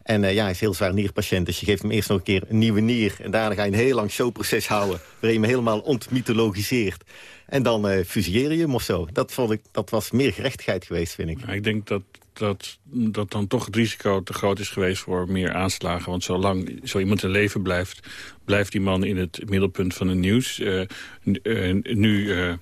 En uh, ja, hij is heel zwaar nierpatiënt, dus je geeft hem eerst nog een keer een nieuwe nier. En daarna ga je een heel lang showproces houden, waarin je hem helemaal ontmythologiseert. En dan uh, fusieer je hem of zo. Dat, vond ik, dat was meer gerechtigheid geweest, vind ik. Ja, ik denk dat dat, dat dan toch het risico te groot is geweest voor meer aanslagen. Want zolang zo iemand in leven blijft, blijft die man in het middelpunt van het nieuws. Uh, nu uh,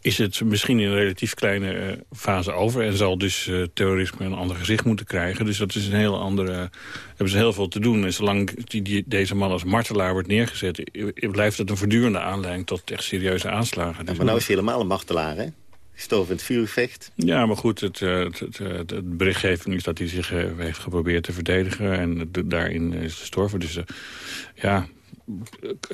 is het misschien in een relatief kleine fase over... en zal dus terrorisme een ander gezicht moeten krijgen. Dus dat is een heel andere... hebben ze heel veel te doen. En zolang die, die, deze man als martelaar wordt neergezet... blijft het een voortdurende aanleiding tot echt serieuze aanslagen. Ja, maar nou is hij helemaal een martelaar, hè? Gestorven in het vuurgevecht. Ja, maar goed, het, het, het, het, berichtgeving is dat hij zich heeft geprobeerd te verdedigen... en daarin is gestorven. Dus ja,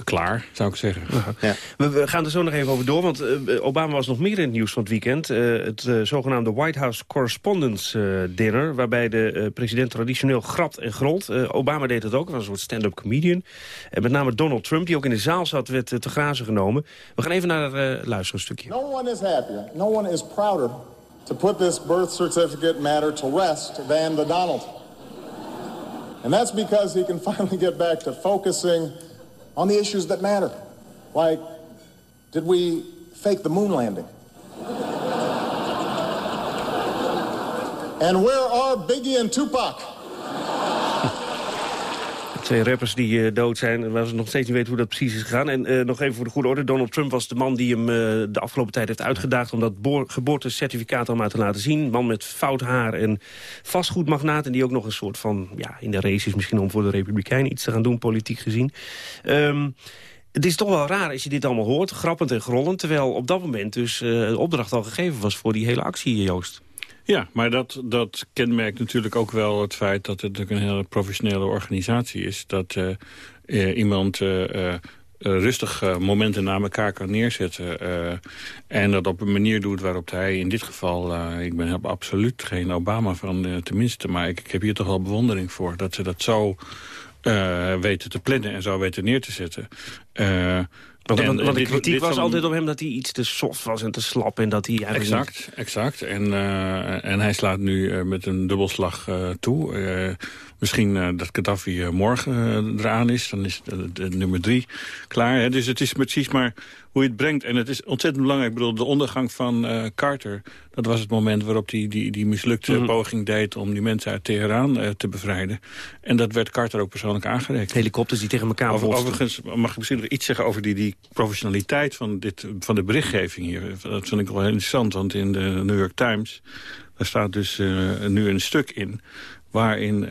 klaar, zou ik zeggen. Ja. We, gaan er zo nog even over door, want uh, Obama was nog meer in het nieuws van het weekend. Uh, het uh, zogenaamde White House Correspondence Dinner... waarbij de president traditioneel grapt en grolt. Obama deed dat ook, was een soort stand-up comedian. En met name Donald Trump, die ook in de zaal zat, werd te grazen genomen. We gaan even naar luisteren een stukje. No one is happier, no one is prouder to put this birth certificate matter to rest than the Donald. And that's because he can finally get back to focusing on the issues that matter. Like, did we fake the moon landing? and where are Biggie and Tupac? Twee rappers die uh, dood zijn, waar ze nog steeds niet weten hoe dat precies is gegaan. En uh, nog even voor de goede orde, Donald Trump was de man die hem uh, de afgelopen tijd heeft uitgedaagd... om dat geboortecertificaat allemaal te laten zien. man met fout haar en vastgoedmagnaat. En die ook nog een soort van, ja, in de race is misschien om voor de Republikeinen iets te gaan doen, politiek gezien. Um, het is toch wel raar als je dit allemaal hoort, grappend en grollend... terwijl op dat moment dus de opdracht al gegeven was voor die hele actie, Joost. Ja, maar dat, dat kenmerkt natuurlijk ook wel het feit dat het een hele professionele organisatie is. Dat uh, uh, iemand uh, rustig momenten na elkaar kan neerzetten. en dat op een manier doet waarop hij in dit geval... ik ben heb absoluut geen Obama van tenminste, maar ik, ik, heb hier toch wel bewondering voor. Dat ze dat zo weten te plannen en zo weten neer te zetten. Want, en, want, de kritiek was altijd op hem dat hij iets te soft was en te slap. En dat hij exact, niet... exact. En, uh, en hij slaat nu uh, met een dubbelslag uh, toe. Misschien dat Gaddafi morgen eraan is. Dan is de, nummer drie klaar. Hè. Dus het is precies maar hoe je het brengt. En het is ontzettend belangrijk. Ik bedoel, de ondergang van Carter... dat was het moment waarop hij die, die, die mislukte mm. poging deed... om die mensen uit Teheran te bevrijden. En dat werd Carter ook persoonlijk aangereikt. Helikopters die tegen elkaar Over, Overigens mag ik misschien nog iets zeggen over die, die professionaliteit... Van, dit, van de berichtgeving hier. Dat vind ik wel heel interessant, want in de New York Times... daar staat dus uh, nu een stuk in waarin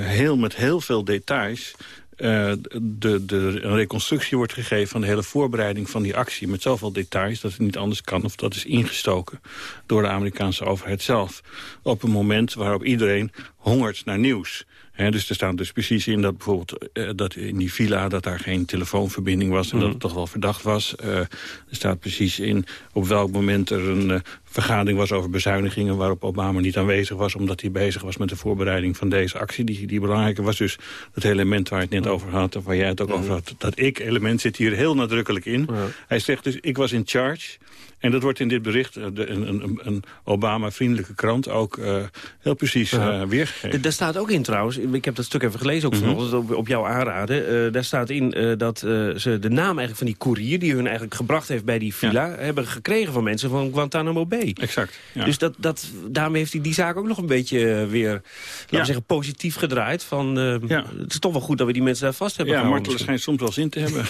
heel, met heel veel details uh, de, de, een reconstructie wordt gegeven van de hele voorbereiding van die actie... met zoveel details dat het niet anders kan of dat is ingestoken door de Amerikaanse overheid zelf. Op een moment waarop iedereen hongert naar nieuws dus er staat dus precies in dat bijvoorbeeld uh, dat in die villa... dat daar geen telefoonverbinding was en dat mhm. het toch wel verdacht was. Uh, er staat precies in op welk moment er een vergadering was over bezuinigingen... waarop Obama niet aanwezig was omdat hij bezig was met de voorbereiding van deze actie. Die, die belangrijker was dus het element waar je het net mhm. over had... of waar jij het ook over had. Dat ik-element zit hier heel nadrukkelijk in. Hij zegt dus, ik was in charge... En dat wordt in dit bericht, een, een, een Obama-vriendelijke krant, ook uh, heel precies uh, weergegeven. Daar staat ook in trouwens, ik heb dat stuk even gelezen ook mm op, op jouw aanraden. Uh, daar staat in dat ze de naam eigenlijk van die koerier... die hun eigenlijk gebracht heeft bij die villa... hebben gekregen van mensen van Guantanamo Bay. Exact. Ja. Dus dat, dat, daarmee heeft hij die zaak ook nog een beetje weer, laten we zeggen, positief gedraaid. Van, ja. Het is toch wel goed dat we die mensen daar vast hebben Ja, martelen schijnt soms wel zin te hebben.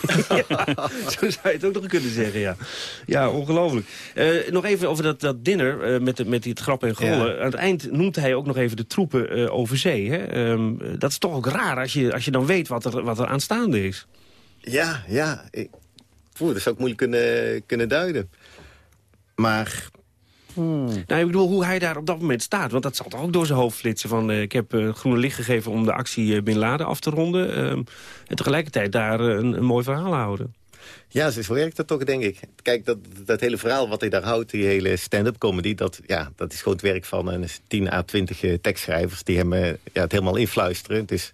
zo zou je het ook nog kunnen zeggen, ja. Ja, ongelooflijk. Uh, nog even over dat, dat dinner uh, met, met die grappen en grollen. Aan het eind noemt hij ook nog even de troepen uh, over zee. Hè? Um, dat is toch ook raar als je, als je dan weet wat er, wat er aanstaande is. Ja, ja. Ik, Oeh, dat zou ik moeilijk kunnen, kunnen duiden. Maar Hmm. Nou, ik bedoel hoe hij daar op dat moment staat. Want dat zal toch ook door zijn hoofd flitsen. Van, uh, ik heb uh, groene licht gegeven om de actie uh, Bin Laden af te ronden. Ehm, en tegelijkertijd daar een, een, mooi verhaal houden. Ja, zo werkt dat toch, denk ik. Kijk, dat, dat hele verhaal wat hij daar houdt, die hele stand-up comedy... Dat, ja, dat is gewoon het werk van een 10 à 20 tekstschrijvers... die hem ja, het helemaal influisteren. Dus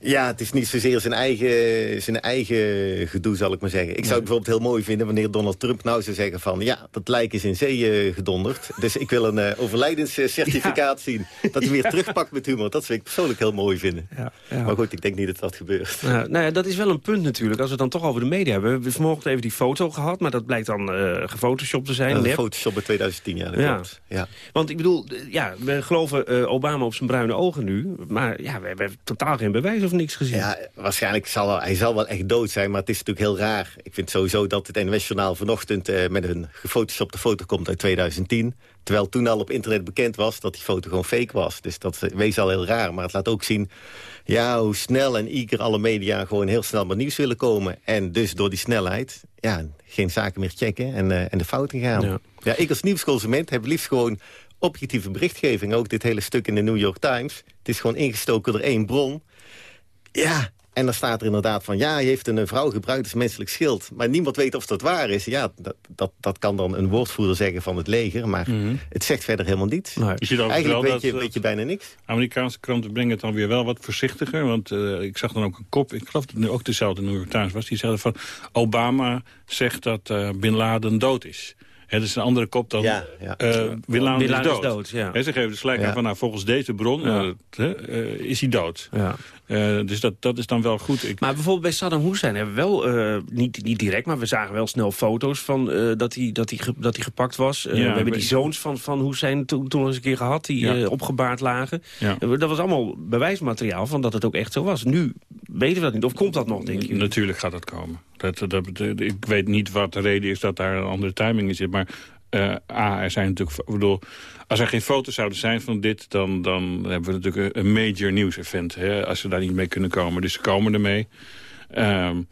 Ja, het is niet zozeer zijn eigen, zijn eigen gedoe, zal ik maar zeggen. Ik zou het bijvoorbeeld heel mooi vinden wanneer Donald Trump nou zou zeggen van... ja, dat lijk is in zee uh, gedonderd. Dus ik wil een uh, overlijdenscertificaat zien. Dat hij weer terugpakt met humor. Dat zou ik persoonlijk heel mooi vinden. Ja. Maar goed, ik denk niet dat dat gebeurt. Ja, nou ja, dat is wel een punt natuurlijk. Als we het dan toch over de media hebben. We hebben vanmorgen even die foto gehad, maar dat blijkt dan uh, gefotoshopt te zijn. Een Photoshop in 2010, ja, dat klopt. Ja. Want ik bedoel, ja, we geloven Obama op zijn bruine ogen nu. Maar ja, we hebben totaal geen bewijs of niks gezien. Ja, waarschijnlijk zal hij zal wel echt dood zijn, maar het is natuurlijk heel raar. Ik vind sowieso dat het NWS-journaal vanochtend uh, met een gefotoshopte foto komt uit 2010. Terwijl toen al op internet bekend was dat die foto gewoon fake was. Dus dat wees al heel raar. Maar het laat ook zien ja, hoe snel en eager alle media gewoon heel snel met nieuws willen komen. En dus door die snelheid ja, geen zaken meer checken en, uh, en de fouten gaan. Ja. ja. ik als nieuwsconsument heb liefst gewoon objectieve berichtgeving. Ook dit hele stuk in de New York Times. Het is gewoon ingestoken door één bron. Ja, en dan staat er inderdaad van... ja, hij heeft een vrouw gebruikt als menselijk schild. Maar niemand weet of dat waar is. Ja, dat, dat, dat kan dan een woordvoerder zeggen van het leger. Maar mm -hmm. het zegt verder helemaal niets. Nee. Eigenlijk weet je, weet je bijna niks. Amerikaanse kranten brengen het dan weer wel wat voorzichtiger. Want uh, ik zag dan ook een kop... ik geloof dat het nu ook dezelfde New York Times was... die zeiden van Obama zegt dat uh, Bin Laden dood is. Het is een andere kop dan ja, ja. Uh, Laden is dood. Is dood ja. He, ze geven dus gelijk aan van, nou, volgens deze bron ja. uh, uh, is hij dood. Ja. Uh, dus dat, dat is dan wel goed. Ik... Maar bijvoorbeeld bij Saddam Hussein hebben we wel, uh, niet, niet direct... maar we zagen wel snel foto's van uh, dat hij dat hij dat hij gepakt was. Ja, we hebben die zoons van, van Hussein toen, toen eens een keer gehad... die ja. opgebaard lagen. Ja. dat was allemaal bewijsmateriaal van dat het ook echt zo was. Nu weten we dat niet. Of komt dat nog, denk je? Natuurlijk gaat dat komen. Dat, dat, ik weet niet wat de reden is dat daar een andere timing in zit. Maar A, er zijn natuurlijk... Ik bedoel, als er geen foto's zouden zijn van dit... dan, dan hebben we natuurlijk een major nieuws-event. Als we daar niet mee kunnen komen. Dus ze komen ermee. Um,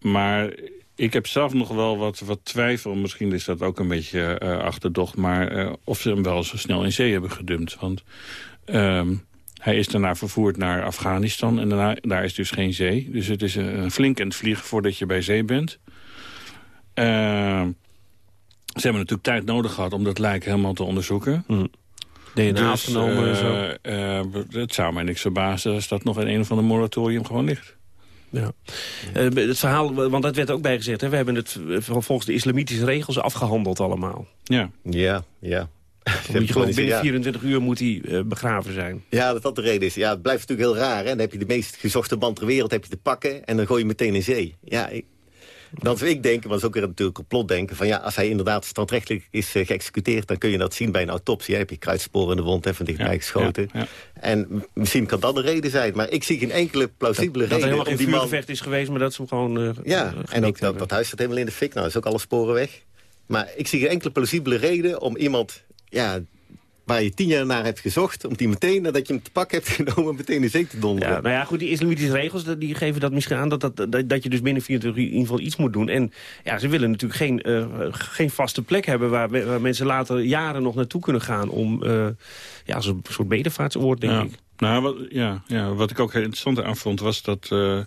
maar ik heb zelf nog wel wat, wat twijfel. Misschien is dat ook een beetje uh, achterdocht. Maar uh, of ze hem wel zo snel in zee hebben gedumpt. Want um, hij is daarna vervoerd naar Afghanistan. En daarna, daar is dus geen zee. Dus het is een flink aan vliegen voordat je bij zee bent. Uh, ze hebben natuurlijk tijd nodig gehad om dat lijk helemaal te onderzoeken. Mm. DNA dus, afgenomen en zo. Uh, het zou mij niks verbazen als dat nog in een of ander moratorium gewoon ligt. Ja. Uh, het verhaal, want dat werd ook bijgezegd. Hè? We hebben het volgens de islamitische regels afgehandeld allemaal. Ja, ja. ja. Moet je binnen 24 uur moet hij uh, begraven zijn. Ja, dat dat de reden is. Ja, het blijft natuurlijk heel raar. Hè? Dan heb je de meest gezochte band ter wereld heb je te pakken... en dan gooi je meteen in zee. Ja, ik, dat zou ik denken, maar dat is ook weer natuurlijk complot denken... van ja, als hij inderdaad standrechtelijk is uh, geëxecuteerd... dan kun je dat zien bij een autopsie. Heb je kruidsporen in de wond even dichtbij ja, geschoten. Ja, ja. En misschien kan dat de reden zijn. Maar ik zie geen enkele plausibele dat, reden... Dat er helemaal geen vuurgevecht man... is geweest, maar dat ze hem gewoon uh, Ja, en ook dat, dat huis staat helemaal in de fik. Nou, is ook alle sporen weg. Maar ik zie geen enkele plausibele reden om iemand... Ja, waar je tien jaar naar hebt gezocht... om die meteen, nadat je hem te pak hebt genomen, meteen in zee te donderen. Ja, nou ja, goed, die islamitische regels die geven dat misschien aan... dat, dat, dat, dat je dus binnen 24 uur in ieder geval iets moet doen. En ja, ze willen natuurlijk geen, uh, geen vaste plek hebben... Waar, waar, mensen later jaren nog naartoe kunnen gaan... om uh, ja, als een soort bedevaartsoord, denk ja. ik. Nou, wat, ja, ja, wat ik ook heel interessant aan vond, was dat... Uh,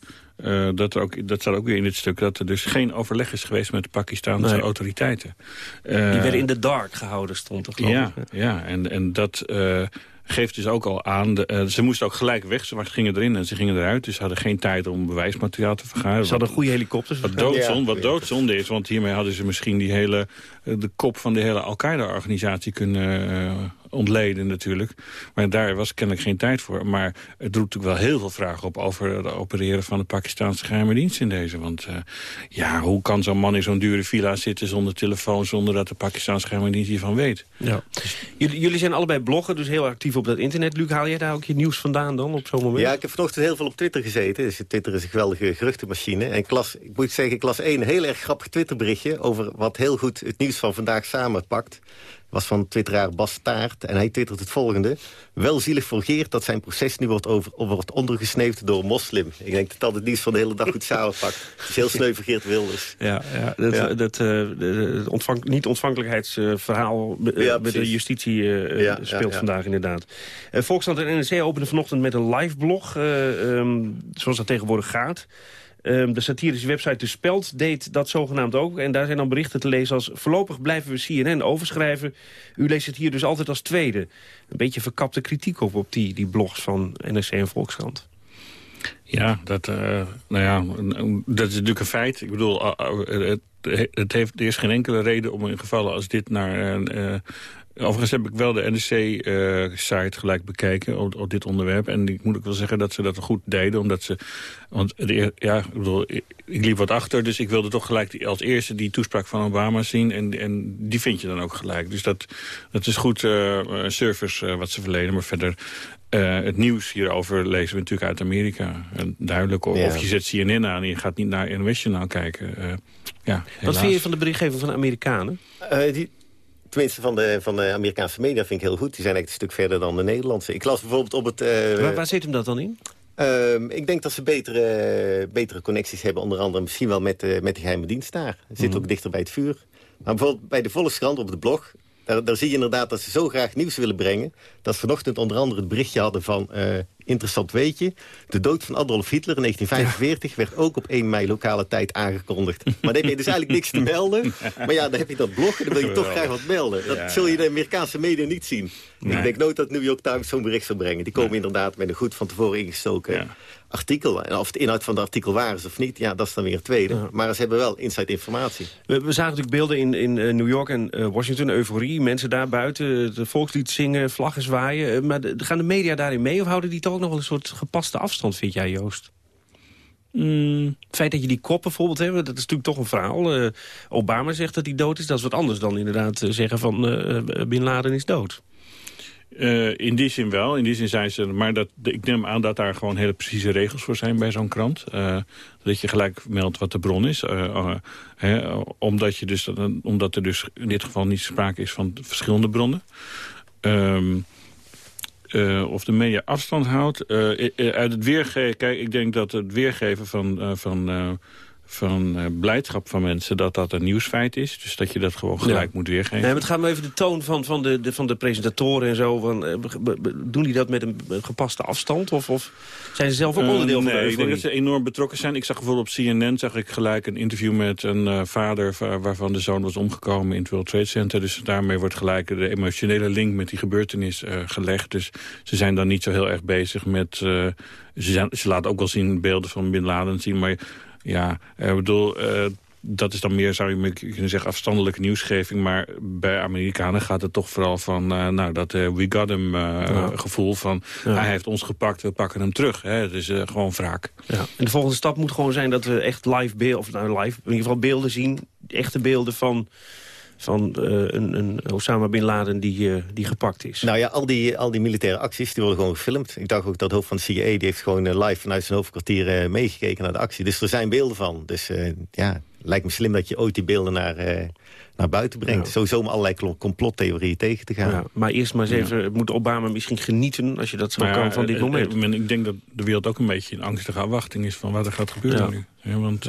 uh, dat, er ook, dat staat ook weer in dit stuk... dat er dus geen overleg is geweest met de Pakistanse nee. autoriteiten. Uh, Die werden in de dark gehouden, stond er geloof ja, ik. Ja, en, en dat uh, geeft dus ook al aan... De, ze moesten ook gelijk weg, ze gingen erin en ze gingen eruit. Dus ze hadden geen tijd om bewijsmateriaal te vergaren. Ze hadden goede helikopters. Wat doodzonde, wat doodzonde is, want hiermee hadden ze misschien die hele, de kop van de hele Al-Qaeda-organisatie kunnen ontleden natuurlijk. Maar daar was kennelijk geen tijd voor. Maar het doet natuurlijk wel heel veel vragen op over het opereren van de Pakistanse geheime dienst in deze. Want uh, ja, hoe kan zo'n man in zo'n dure villa zitten zonder telefoon... zonder dat de Pakistanse geheime dienst hiervan weet? Ja. Jullie, jullie zijn allebei bloggen, dus heel actief op dat internet. Luc, haal jij daar ook je nieuws vandaan dan op zo'n moment? Ja, ik heb vanochtend heel veel op Twitter gezeten. Dus Twitter is een geweldige geruchtenmachine. En klas, ik moet zeggen, klas 1 een heel erg grappig Twitterberichtje... over wat heel goed het nieuws van vandaag samenpakt was van twitteraar Bas Taart. En hij twittert het volgende. Wel zielig voor Geert dat zijn proces nu wordt, over, wordt ondergesneeuwd door moslim. Ik denk dat dat het nieuws van de hele dag goed samenpakt. Het is heel sneu voor Geert Wilders. Ja, ja dat, ja. dat uh, ontvang, niet-ontvankelijkheidsverhaal uh, ja, met de justitie uh, ja, speelt vandaag inderdaad. Volkskrant en NRC openen vanochtend met een live blog, um, zoals dat tegenwoordig gaat. Um, de satirische website De Speld deed dat zogenaamd ook. En daar zijn dan berichten te lezen als... voorlopig blijven we CNN overschrijven. U leest het hier dus altijd als tweede. Een beetje verkapte kritiek op, op die, die blogs van NRC en Volkskrant. Ja, dat, uh, nou ja, dat is natuurlijk een feit. Ik bedoel, het, het heeft, er is geen enkele reden om in gevallen als dit naar... Overigens heb ik wel de NRC-site eh, gelijk bekeken op, op, dit onderwerp. En ik moet ook wel zeggen dat ze dat goed deden. Omdat ze, want ja, ik, bedoel, ik, liep wat achter, dus ik wilde toch gelijk als eerste die toespraak van Obama zien. En, en die vind je dan ook gelijk. Dus dat, dat is goed uh, service uh, wat ze verlenen. Maar verder, het nieuws hierover lezen we natuurlijk uit Amerika. duidelijk, of je zet CNN aan en je gaat niet naar NOS kijken. ja, wat vind je van de berichtgeving van de Amerikanen? die, tenminste van de, van de Amerikaanse media vind ik heel goed. Die zijn echt een stuk verder dan de Nederlandse. Ik las bijvoorbeeld op het... Uh, waar, waar zit hem dat dan in? Uh, ik denk dat ze betere, betere connecties hebben. Onder andere misschien wel met, uh, met de geheime dienst daar. Zit mm ook dichter bij het vuur. Maar bijvoorbeeld bij de Volkskrant op de blog... Daar, daar, zie je inderdaad dat ze zo graag nieuws willen brengen... dat ze vanochtend onder andere het berichtje hadden van... Uh, interessant weetje, de dood van Adolf Hitler in 1945... werd ook op 1 mei lokale tijd aangekondigd. Maar dan heb je dus eigenlijk niks te melden. Maar ja, dan heb je dat blog en dan wil je toch graag wat melden. Dat zul je de Amerikaanse media niet zien. Ik denk nooit dat New York Times zo'n bericht zou brengen. Die komen inderdaad met een goed van tevoren ingestoken artikel. En of de inhoud van het artikel waar is of niet, ja, dat is dan weer het tweede. Maar ze hebben wel inside informatie. We, we zagen natuurlijk beelden in, in eh, New York en uh, Washington, euforie. Mensen daar buiten, de volkslied zingen, vlaggen zwaaien. Maar de, gaan de media daarin mee of houden die toch ook nog wel een soort gepaste afstand, vind jij, Joost? Mm, het feit dat je die kop bijvoorbeeld hebt, dat is natuurlijk toch een verhaal. Obama zegt dat hij dood is, dat is wat anders dan inderdaad zeggen van Bin Laden is dood. Uh, in die zin wel. In die zin zijn ze... Maar dat, ik neem aan dat daar gewoon hele precieze regels voor zijn bij zo'n krant. Uh, dat je gelijk meldt wat de bron is. Uh, omdat, je dus, omdat er dus in dit geval niet sprake is van verschillende bronnen. Um, of de media afstand houdt. uit het weergeven... Kijk, ik denk dat het weergeven van... van van uh, blijdschap van mensen dat dat een nieuwsfeit is. Dus dat je dat gewoon gelijk moet weergeven. Nee, maar het gaat me even de toon van, van, de, de van de presentatoren en zo. Van, uh, doen die dat met een gepaste afstand? Of, of zijn ze zelf ook onderdeel uh, van Nee, ik denk dat ze enorm betrokken zijn. Ik zag bijvoorbeeld op CNN zag ik gelijk een interview met een vader... waarvan de zoon was omgekomen in het World Trade Center. Dus daarmee wordt gelijk de emotionele link met die gebeurtenis gelegd. Dus ze zijn dan niet zo heel erg bezig met... ze, zijn, ze laten ook wel zien beelden van Bin Laden zien... maar ja, ik bedoel, uh, dat is dan meer, zou je kunnen zeggen, afstandelijke nieuwsgeving. Maar bij Amerikanen gaat het toch vooral van, uh, nou, dat uh, we got him gevoel van... hij heeft ons gepakt, we pakken hem terug. Hè? Het is gewoon wraak. Ja. En de volgende stap moet gewoon zijn dat we echt live beelden... of nou live, in ieder geval beelden zien, echte beelden van van uh, een, een Osama Bin Laden die, uh, die gepakt is. Nou ja, al die, al die militaire acties die worden gewoon gefilmd. Ik dacht ook dat het hoofd van de CIA die heeft gewoon uh, live vanuit zijn hoofdkwartier meegekeken naar de actie. Dus er zijn beelden van. Dus ja, lijkt me slim dat je ooit die beelden naar, naar buiten brengt. Ja. Sowieso om allerlei complottheorieën tegen te gaan. Ja, maar eerst maar eens even, moet Obama misschien genieten... als je dat zo kan van dit moment? ik denk dat de wereld ook een beetje in angstige afwachting is... van wat er gaat gebeuren nu. want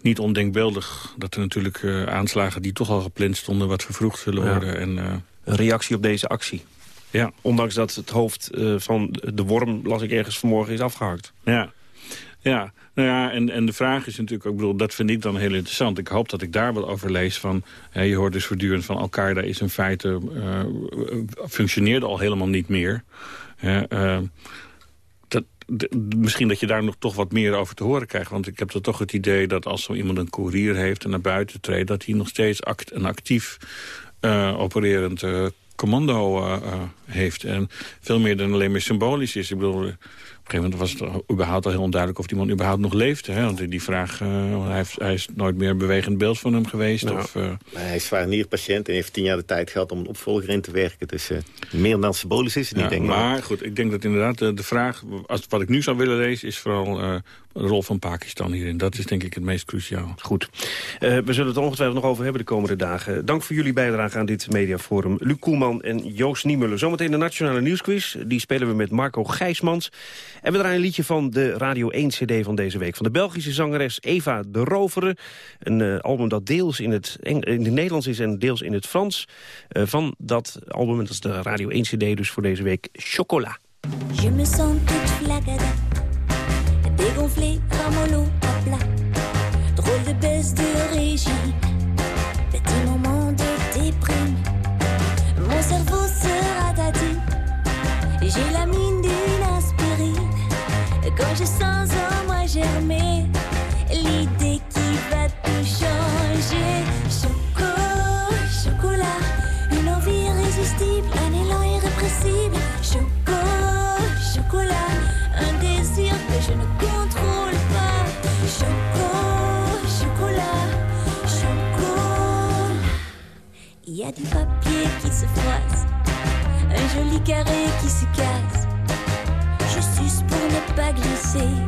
niet ondenkbeeldig dat er natuurlijk uh, aanslagen die toch al gepland stonden... wat vervroegd zullen worden. En, uh, een reactie op deze actie. Ja. Ondanks dat het hoofd uh, van de worm, las ik ergens vanmorgen, is afgehakt. Ja, ja. Nou ja, en, en de vraag is natuurlijk ook, bedoel, dat vind ik dan heel interessant. Ik hoop dat ik daar wel over lees van, hè, je hoort dus voortdurend van Al-Qaeda is in feite, functioneerde al helemaal niet meer. Misschien dat je daar nog toch wat meer over te horen krijgt. Want ik heb toch het idee dat als zo iemand een courier heeft... en naar buiten treedt, dat hij nog steeds act een actief uh, opererend uh, commando uh, heeft. En veel meer dan alleen maar symbolisch is. Ik bedoel, gegeven moment was het überhaupt al heel onduidelijk... of die man überhaupt nog leefde. Hè? Want die vraag, uh, hij, heeft, hij, is nooit meer een bewegend beeld van hem geweest. Nou, of, uh... Hij is zwaar nierpatiënt en heeft tien jaar de tijd gehad om een opvolger in te werken. Dus uh, meer dan symbolisch is het niet, ja, denk ik. Maar goed, ik denk dat inderdaad de, vraag... Als, wat ik nu zou willen lezen is vooral rol van Pakistan hierin. Dat is denk ik het meest cruciaal. Goed. Uh, we zullen het er ongetwijfeld nog over hebben de komende dagen. Dank voor jullie bijdrage aan dit mediaforum. Luc Koelman en Joost Niemuller. Zometeen de Nationale Nieuwsquiz. Die spelen we met Marco Gijsmans. En we draaien een liedje van de Radio 1 CD van deze week. Van de Belgische zangeres Eva de Rovere. Een uh, album dat deels in het, in het Nederlands is en deels in het Frans. Uh, van dat album, dat is de Radio 1 CD dus voor deze week, Chocolat. Je me sens toute flagada dégonflé, ramollo à plat. Drôle de baisse de régime, petit moment de déprime. Mon cerveau se ratatine, j'ai la mine d'une aspirine. Quand petit papier qui se froisse, un joli carré qui se casse. Je pour ne pas glisser,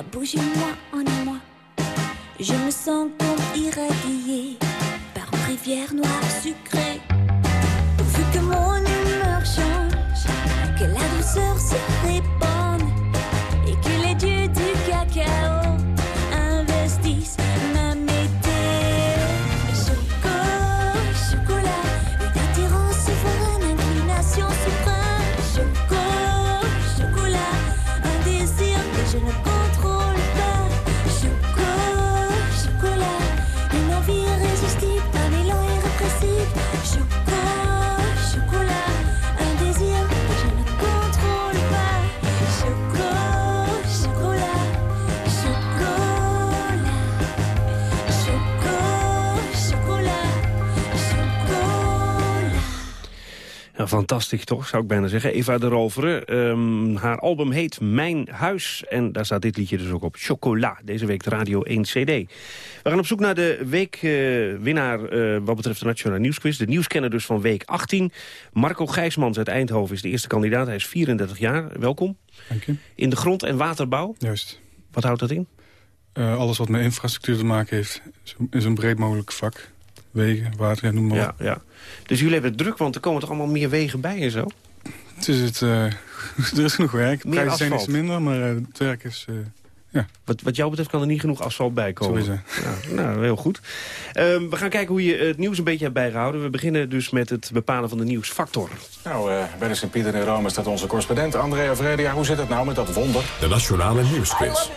Ma bouche et moi en émoi. Je me sens comme irradiée par une rivière noire sucrée. Pourvu que mon humeur change, que la douceur se répande fantastisch toch, zou ik bijna zeggen. Eva de Rovere, ehm, haar album heet Mijn Huis. En daar staat dit liedje dus ook op. Chocola, deze week de Radio 1 CD. We gaan op zoek naar de weekwinnaar eh wat betreft de Nationale Nieuwsquiz. De nieuwskenner dus van week 18. Marco Gijsmans uit Eindhoven is de eerste kandidaat. Hij is 34 jaar. Welkom. Dank je. In de grond- en waterbouw. Juist. Wat houdt dat in? Eh, alles wat met infrastructuur te maken heeft, is een breed mogelijk vak. Wegen, water, ja, noem maar Ja, op. ja. Dus jullie hebben het druk, want er komen toch allemaal meer wegen bij en zo? Het is het, eh, er is genoeg werk. Meer Prijzen zijn iets minder, maar eh, het werk is... eh, ja. Wat, wat jou betreft kan er niet genoeg asfalt bij komen. Sowieso. Ja, nou, heel goed. Ehm, we gaan kijken hoe je het nieuws een beetje hebt bijgehouden. We beginnen dus met het bepalen van de nieuwsfactor. Nou, eh, bij de Sint-Pieter in Rome staat onze correspondent Andrea Vredia. Hoe zit het nou met dat wonder? De Nationale Nieuwsquiz.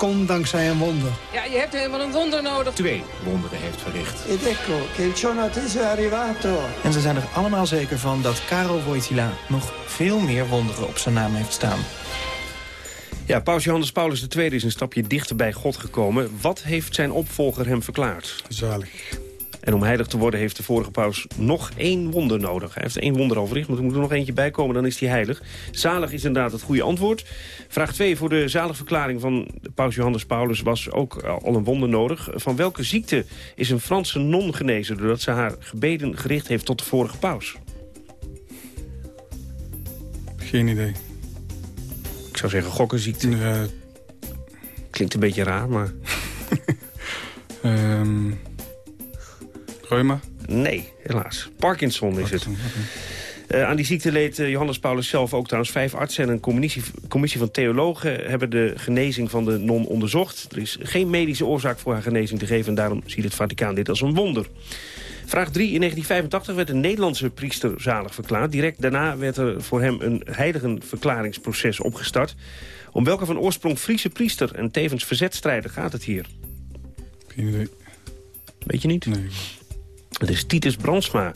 Kon dankzij een wonder. Ja, je hebt helemaal een wonder nodig. Twee wonderen heeft verricht. Ed ecco che il è arrivato. En ze zijn er allemaal zeker van dat Karel Wojtyla nog veel meer wonderen op zijn naam heeft staan. Ja, paus Johannes Paulus II is een stapje dichter bij God gekomen. Wat heeft zijn opvolger hem verklaard? Zalig. En om heilig te worden heeft de vorige paus nog één wonder nodig. Hij heeft één wonder al verricht, maar er moet er nog eentje bij komen, dan is hij heilig. Zalig is inderdaad het goede antwoord. Vraag 2 voor de zaligverklaring van paus Johannes Paulus was ook al een wonder nodig. Van welke ziekte is een Franse non genezen... doordat ze haar gebeden gericht heeft tot de vorige paus? Geen idee. Ik zou zeggen gokkenziekte. Klinkt een beetje raar, maar... Ehm Reuma? Nee, helaas. Parkinson is het. Eh, aan die ziekte leed eh, Johannes Paulus zelf ook trouwens. Vijf artsen en een commissie, commissie van theologen hebben de genezing van de non onderzocht. Er is geen medische oorzaak voor haar genezing te geven... en daarom ziet het Vaticaan dit als een wonder. Vraag 3. In 1985 werd een Nederlandse priester zalig verklaard. Direct daarna werd er voor hem een heiligenverklaringsproces opgestart. Om welke van oorsprong Friese priester en tevens verzetstrijder gaat het hier? Geen idee. Weet je niet? Nee. Het is Titus Brandsma.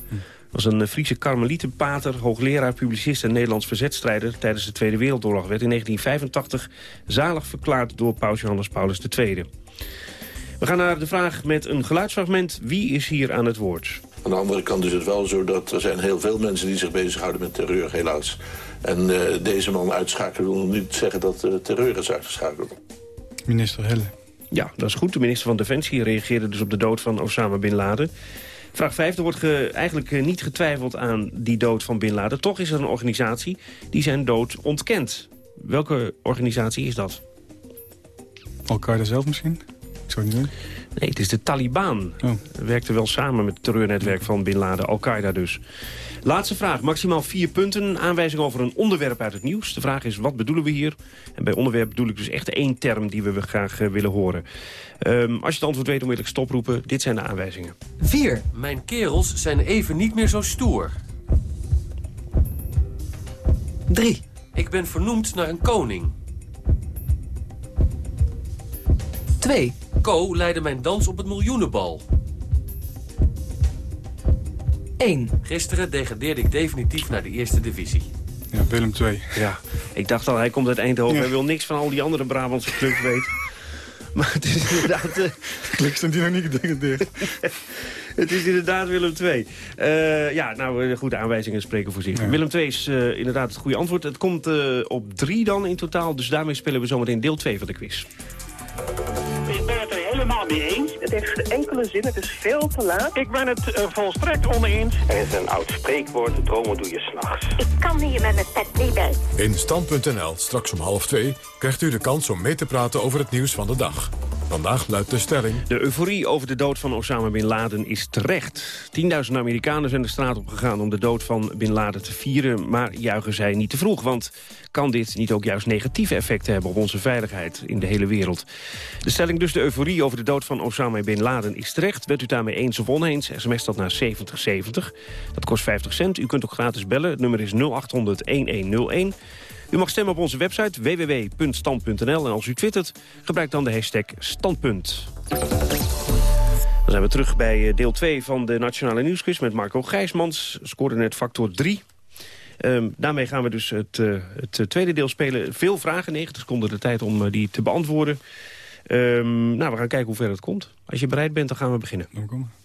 was een eh, Friese karmelietenpater, hoogleraar, publicist en Nederlands verzetstrijder tijdens de Tweede Wereldoorlog. Werd in 1985 zalig verklaard door paus Johannes Paulus II. We gaan naar de vraag met een geluidsfragment. Wie is hier aan het woord? Aan de andere kant is het wel zo dat er zijn heel veel mensen die zich bezighouden met terreur, helaas. En uh, deze man uitschakelen wil niet zeggen dat uh, terreur is uitgeschakeld. Minister Helle. Ja, dat is goed. De minister van Defensie reageerde dus op de dood van Osama Bin Laden. Vraag 5. Er wordt ge, eigenlijk uh, niet getwijfeld aan die dood van Bin Laden. Toch is er een organisatie die zijn dood ontkent. Welke organisatie is dat? Al-Qaeda zelf misschien? Ik zou het niet weten. Nee, het is de Taliban. Oh. Werkte wel samen met het terreurnetwerk van Bin Laden, Al-Qaeda dus. Laatste vraag, maximaal vier punten. Aanwijzing over een onderwerp uit het nieuws. De vraag is, wat bedoelen we hier? En bij onderwerp bedoel ik dus echt één term die we graag uh, willen horen. Um, als je het antwoord weet, onmiddellijk stoproepen. Dit zijn de aanwijzingen. 4. Mijn kerels zijn even niet meer zo stoer. 3. Ik ben vernoemd naar een koning. 2. Co leidde mijn dans op het miljoenenbal. 1. Gisteren degradeerde ik definitief naar de eerste divisie. Ja, Willem 2. Ja, ik dacht al, hij komt uit Eindhoven. Ja. Hij wil niks van al die andere Brabantse clubs weten. Maar het is inderdaad... Uh... Klik stond die nog niet gedegradeerd. het is inderdaad Willem II. Uh, ja, nou, goede aanwijzingen spreken voor zich. Ja. Willem II is uh, inderdaad het goede antwoord. Het komt uh, op drie dan in totaal. Dus daarmee spelen we zometeen deel 2 van de quiz. Helemaal mee. Het heeft geen enkele zin, het is veel te laat. Ik ben het uh, volstrekt oneens. Er is een oud spreekwoord, dromen doe je s'nachts. Ik kan hier met mijn pet niet bij. In Stand.nl, straks om half twee, krijgt u de kans om mee te praten over het nieuws van de dag. Vandaag luidt de stelling... De euforie over de dood van Osama Bin Laden is terecht. Tienduizenden Amerikanen zijn de straat op gegaan om de dood van Bin Laden te vieren... maar juichen zij niet te vroeg, want kan dit niet ook juist negatieve effecten hebben... op onze veiligheid in de hele wereld? De stelling dus de euforie over de dood van Osama Bin Laden is terecht. Bent u daarmee eens of oneens, sms dat naar 7070. Dat kost 50 cent. U kunt ook gratis bellen. Het nummer is 0800-1101. U mag stemmen op onze website www.stand.nl. En als u twittert, gebruik dan de hashtag standpunt. Dan zijn we terug bij deel 2 van de Nationale Nieuwsquiz met Marco Gijsmans. Scoorde net factor 3. Um, daarmee gaan we dus het, uh, het tweede deel spelen. Veel vragen, 90 seconden de tijd om die te beantwoorden. Um, nou, we gaan kijken hoe ver het komt. Als je bereid bent, dan gaan we beginnen.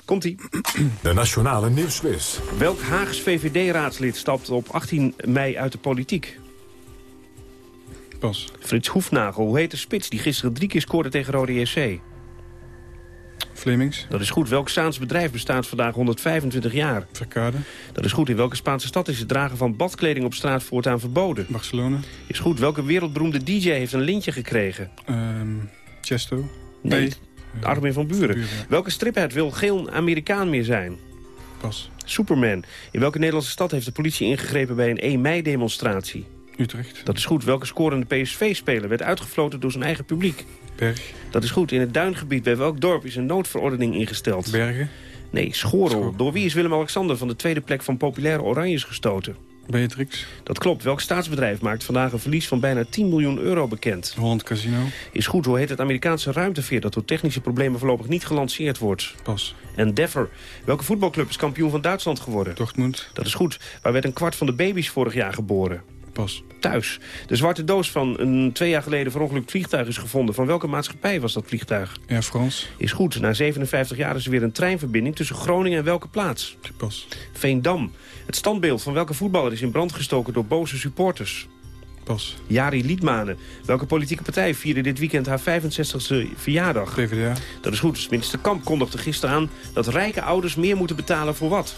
Komt-ie. De Nationale Nieuwsquiz. Welk Haags VVD-raadslid stapt op 18 mei uit de politiek? Pas. Frits Hoefnagel. Hoe heet de spits die gisteren drie keer scoorde tegen Rode JC? Flemings. Dat is goed. Welk Spaans bedrijf bestaat vandaag 125 jaar? Verkade. Dat is goed. In welke Spaanse stad is het dragen van badkleding op straat voortaan verboden? Barcelona. Is goed. Welke wereldberoemde DJ heeft een lintje gekregen? Um, Chesto. Nee. Armin van Buren. Buren ja. Welke striphead wil geen Amerikaan meer zijn? Pas. Superman. In welke Nederlandse stad heeft de politie ingegrepen bij een 1 mei-demonstratie? Utrecht. Dat is goed. Welke scorende PSV-speler werd uitgefloten door zijn eigen publiek? Berg. Dat is goed. In het duingebied bij welk dorp is een noodverordening ingesteld? Bergen. Nee, Schorel. Schor. Door wie is Willem-Alexander van de tweede plek van populaire Oranjes gestoten? Beatrix. Dat klopt. Welk staatsbedrijf maakt vandaag een verlies van bijna 10 miljoen euro bekend? Holland Casino. Is goed. Hoe heet het Amerikaanse ruimteveer dat door technische problemen voorlopig niet gelanceerd wordt? Pas. Endeavour. Welke voetbalclub is kampioen van Duitsland geworden? Dortmund. Dat is goed. Waar werd een kwart van de baby's vorig jaar geboren? Pas. Thuis. De zwarte doos van een twee jaar geleden verongelukt vliegtuig is gevonden. Van welke maatschappij was dat vliegtuig? Air France. Is goed. Na 57 jaar is er weer een treinverbinding tussen Groningen en welke plaats? Pas. Veendam. Het standbeeld van welke voetballer is in brand gestoken door boze supporters? Pas. Jari Liedmanen. Welke politieke partij vierde dit weekend haar 65e verjaardag? PvdA. Dat is goed. Dus minister Kamp kondigde gisteren aan dat rijke ouders meer moeten betalen voor wat?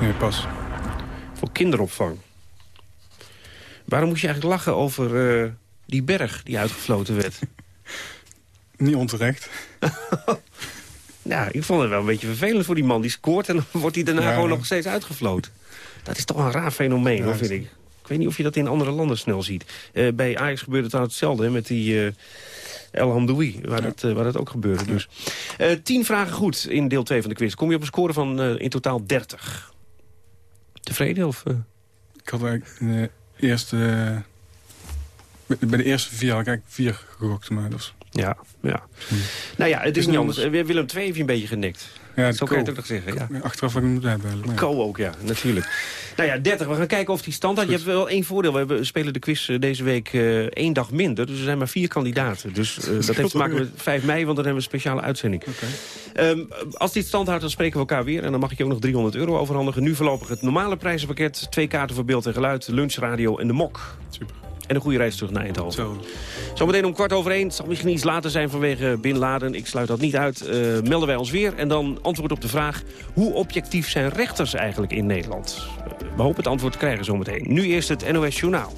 Nee, pas. Voor kinderopvang. Waarom moest je eigenlijk lachen over uh, die berg die uitgefloten werd? Niet onterecht. ja, ik vond het wel een beetje vervelend voor die man. Die scoort en dan wordt hij daarna ja, gewoon ja. nog steeds uitgefloten. Dat is toch een raar fenomeen, ja, hoor, vind ik. Ik weet niet of je dat in andere landen snel ziet. Uh, bij Ajax gebeurde het trouwens hetzelfde, hè, met die... Uh, El Hamdoui, waar, dat, uh, waar dat ook gebeurde. Dus. Tien vragen goed in deel 2 van de quiz. Kom je op een score van in totaal 30. Tevreden? Of, Ik had eigenlijk de eerste... bij de eerste vier had ik eigenlijk vier gegokt. Maar dat was... Ja, ja. Hmm. Nou ja, het is niet anders. Willem II heeft je een beetje genikt. Ja, Zo kan je het ook nog zeggen, ja. Achteraf wat ik moet hebben. ja. Co ook, ja, natuurlijk. Nou ja, 30. We gaan kijken of die stand had. Je hebt wel één voordeel. We hebben, spelen de quiz eh, deze week eh, één dag minder. Dus er zijn maar vier kandidaten. Dus eh, dat heeft te maken met 5 mei, want dan hebben we een speciale uitzending. Ehm, als dit stand houdt, dan spreken we elkaar weer. En dan mag ik je ook nog 300 euro overhandigen. Nu voorlopig het normale prijzenpakket. Twee kaarten voor beeld en geluid, lunchradio en de mok. Super. En een goede reis terug naar Eindhoven. Zometeen om kwart over één. Het zal misschien iets later zijn vanwege Bin Laden. Ik sluit dat niet uit. Eh, melden wij ons weer. En dan antwoord op de vraag... hoe objectief zijn rechters eigenlijk in Nederland? Eh, we hopen het antwoord te krijgen zometeen. Nu eerst het NOS Journaal.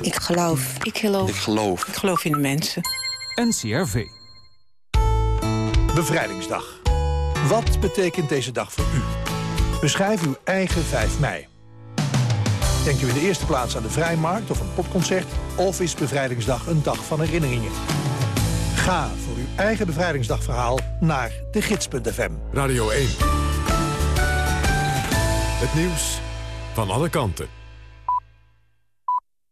Ik geloof. Ik geloof. Ik geloof. Ik geloof in de mensen. NCRV. Bevrijdingsdag. Wat betekent deze dag voor u? Beschrijf uw eigen 5 mei. Denkt u in de eerste plaats aan de Vrijmarkt of een popconcert... of is Bevrijdingsdag een dag van herinneringen? Ga voor uw eigen bevrijdingsdagverhaal naar de gids.fm. Radio 1. Het nieuws van alle kanten.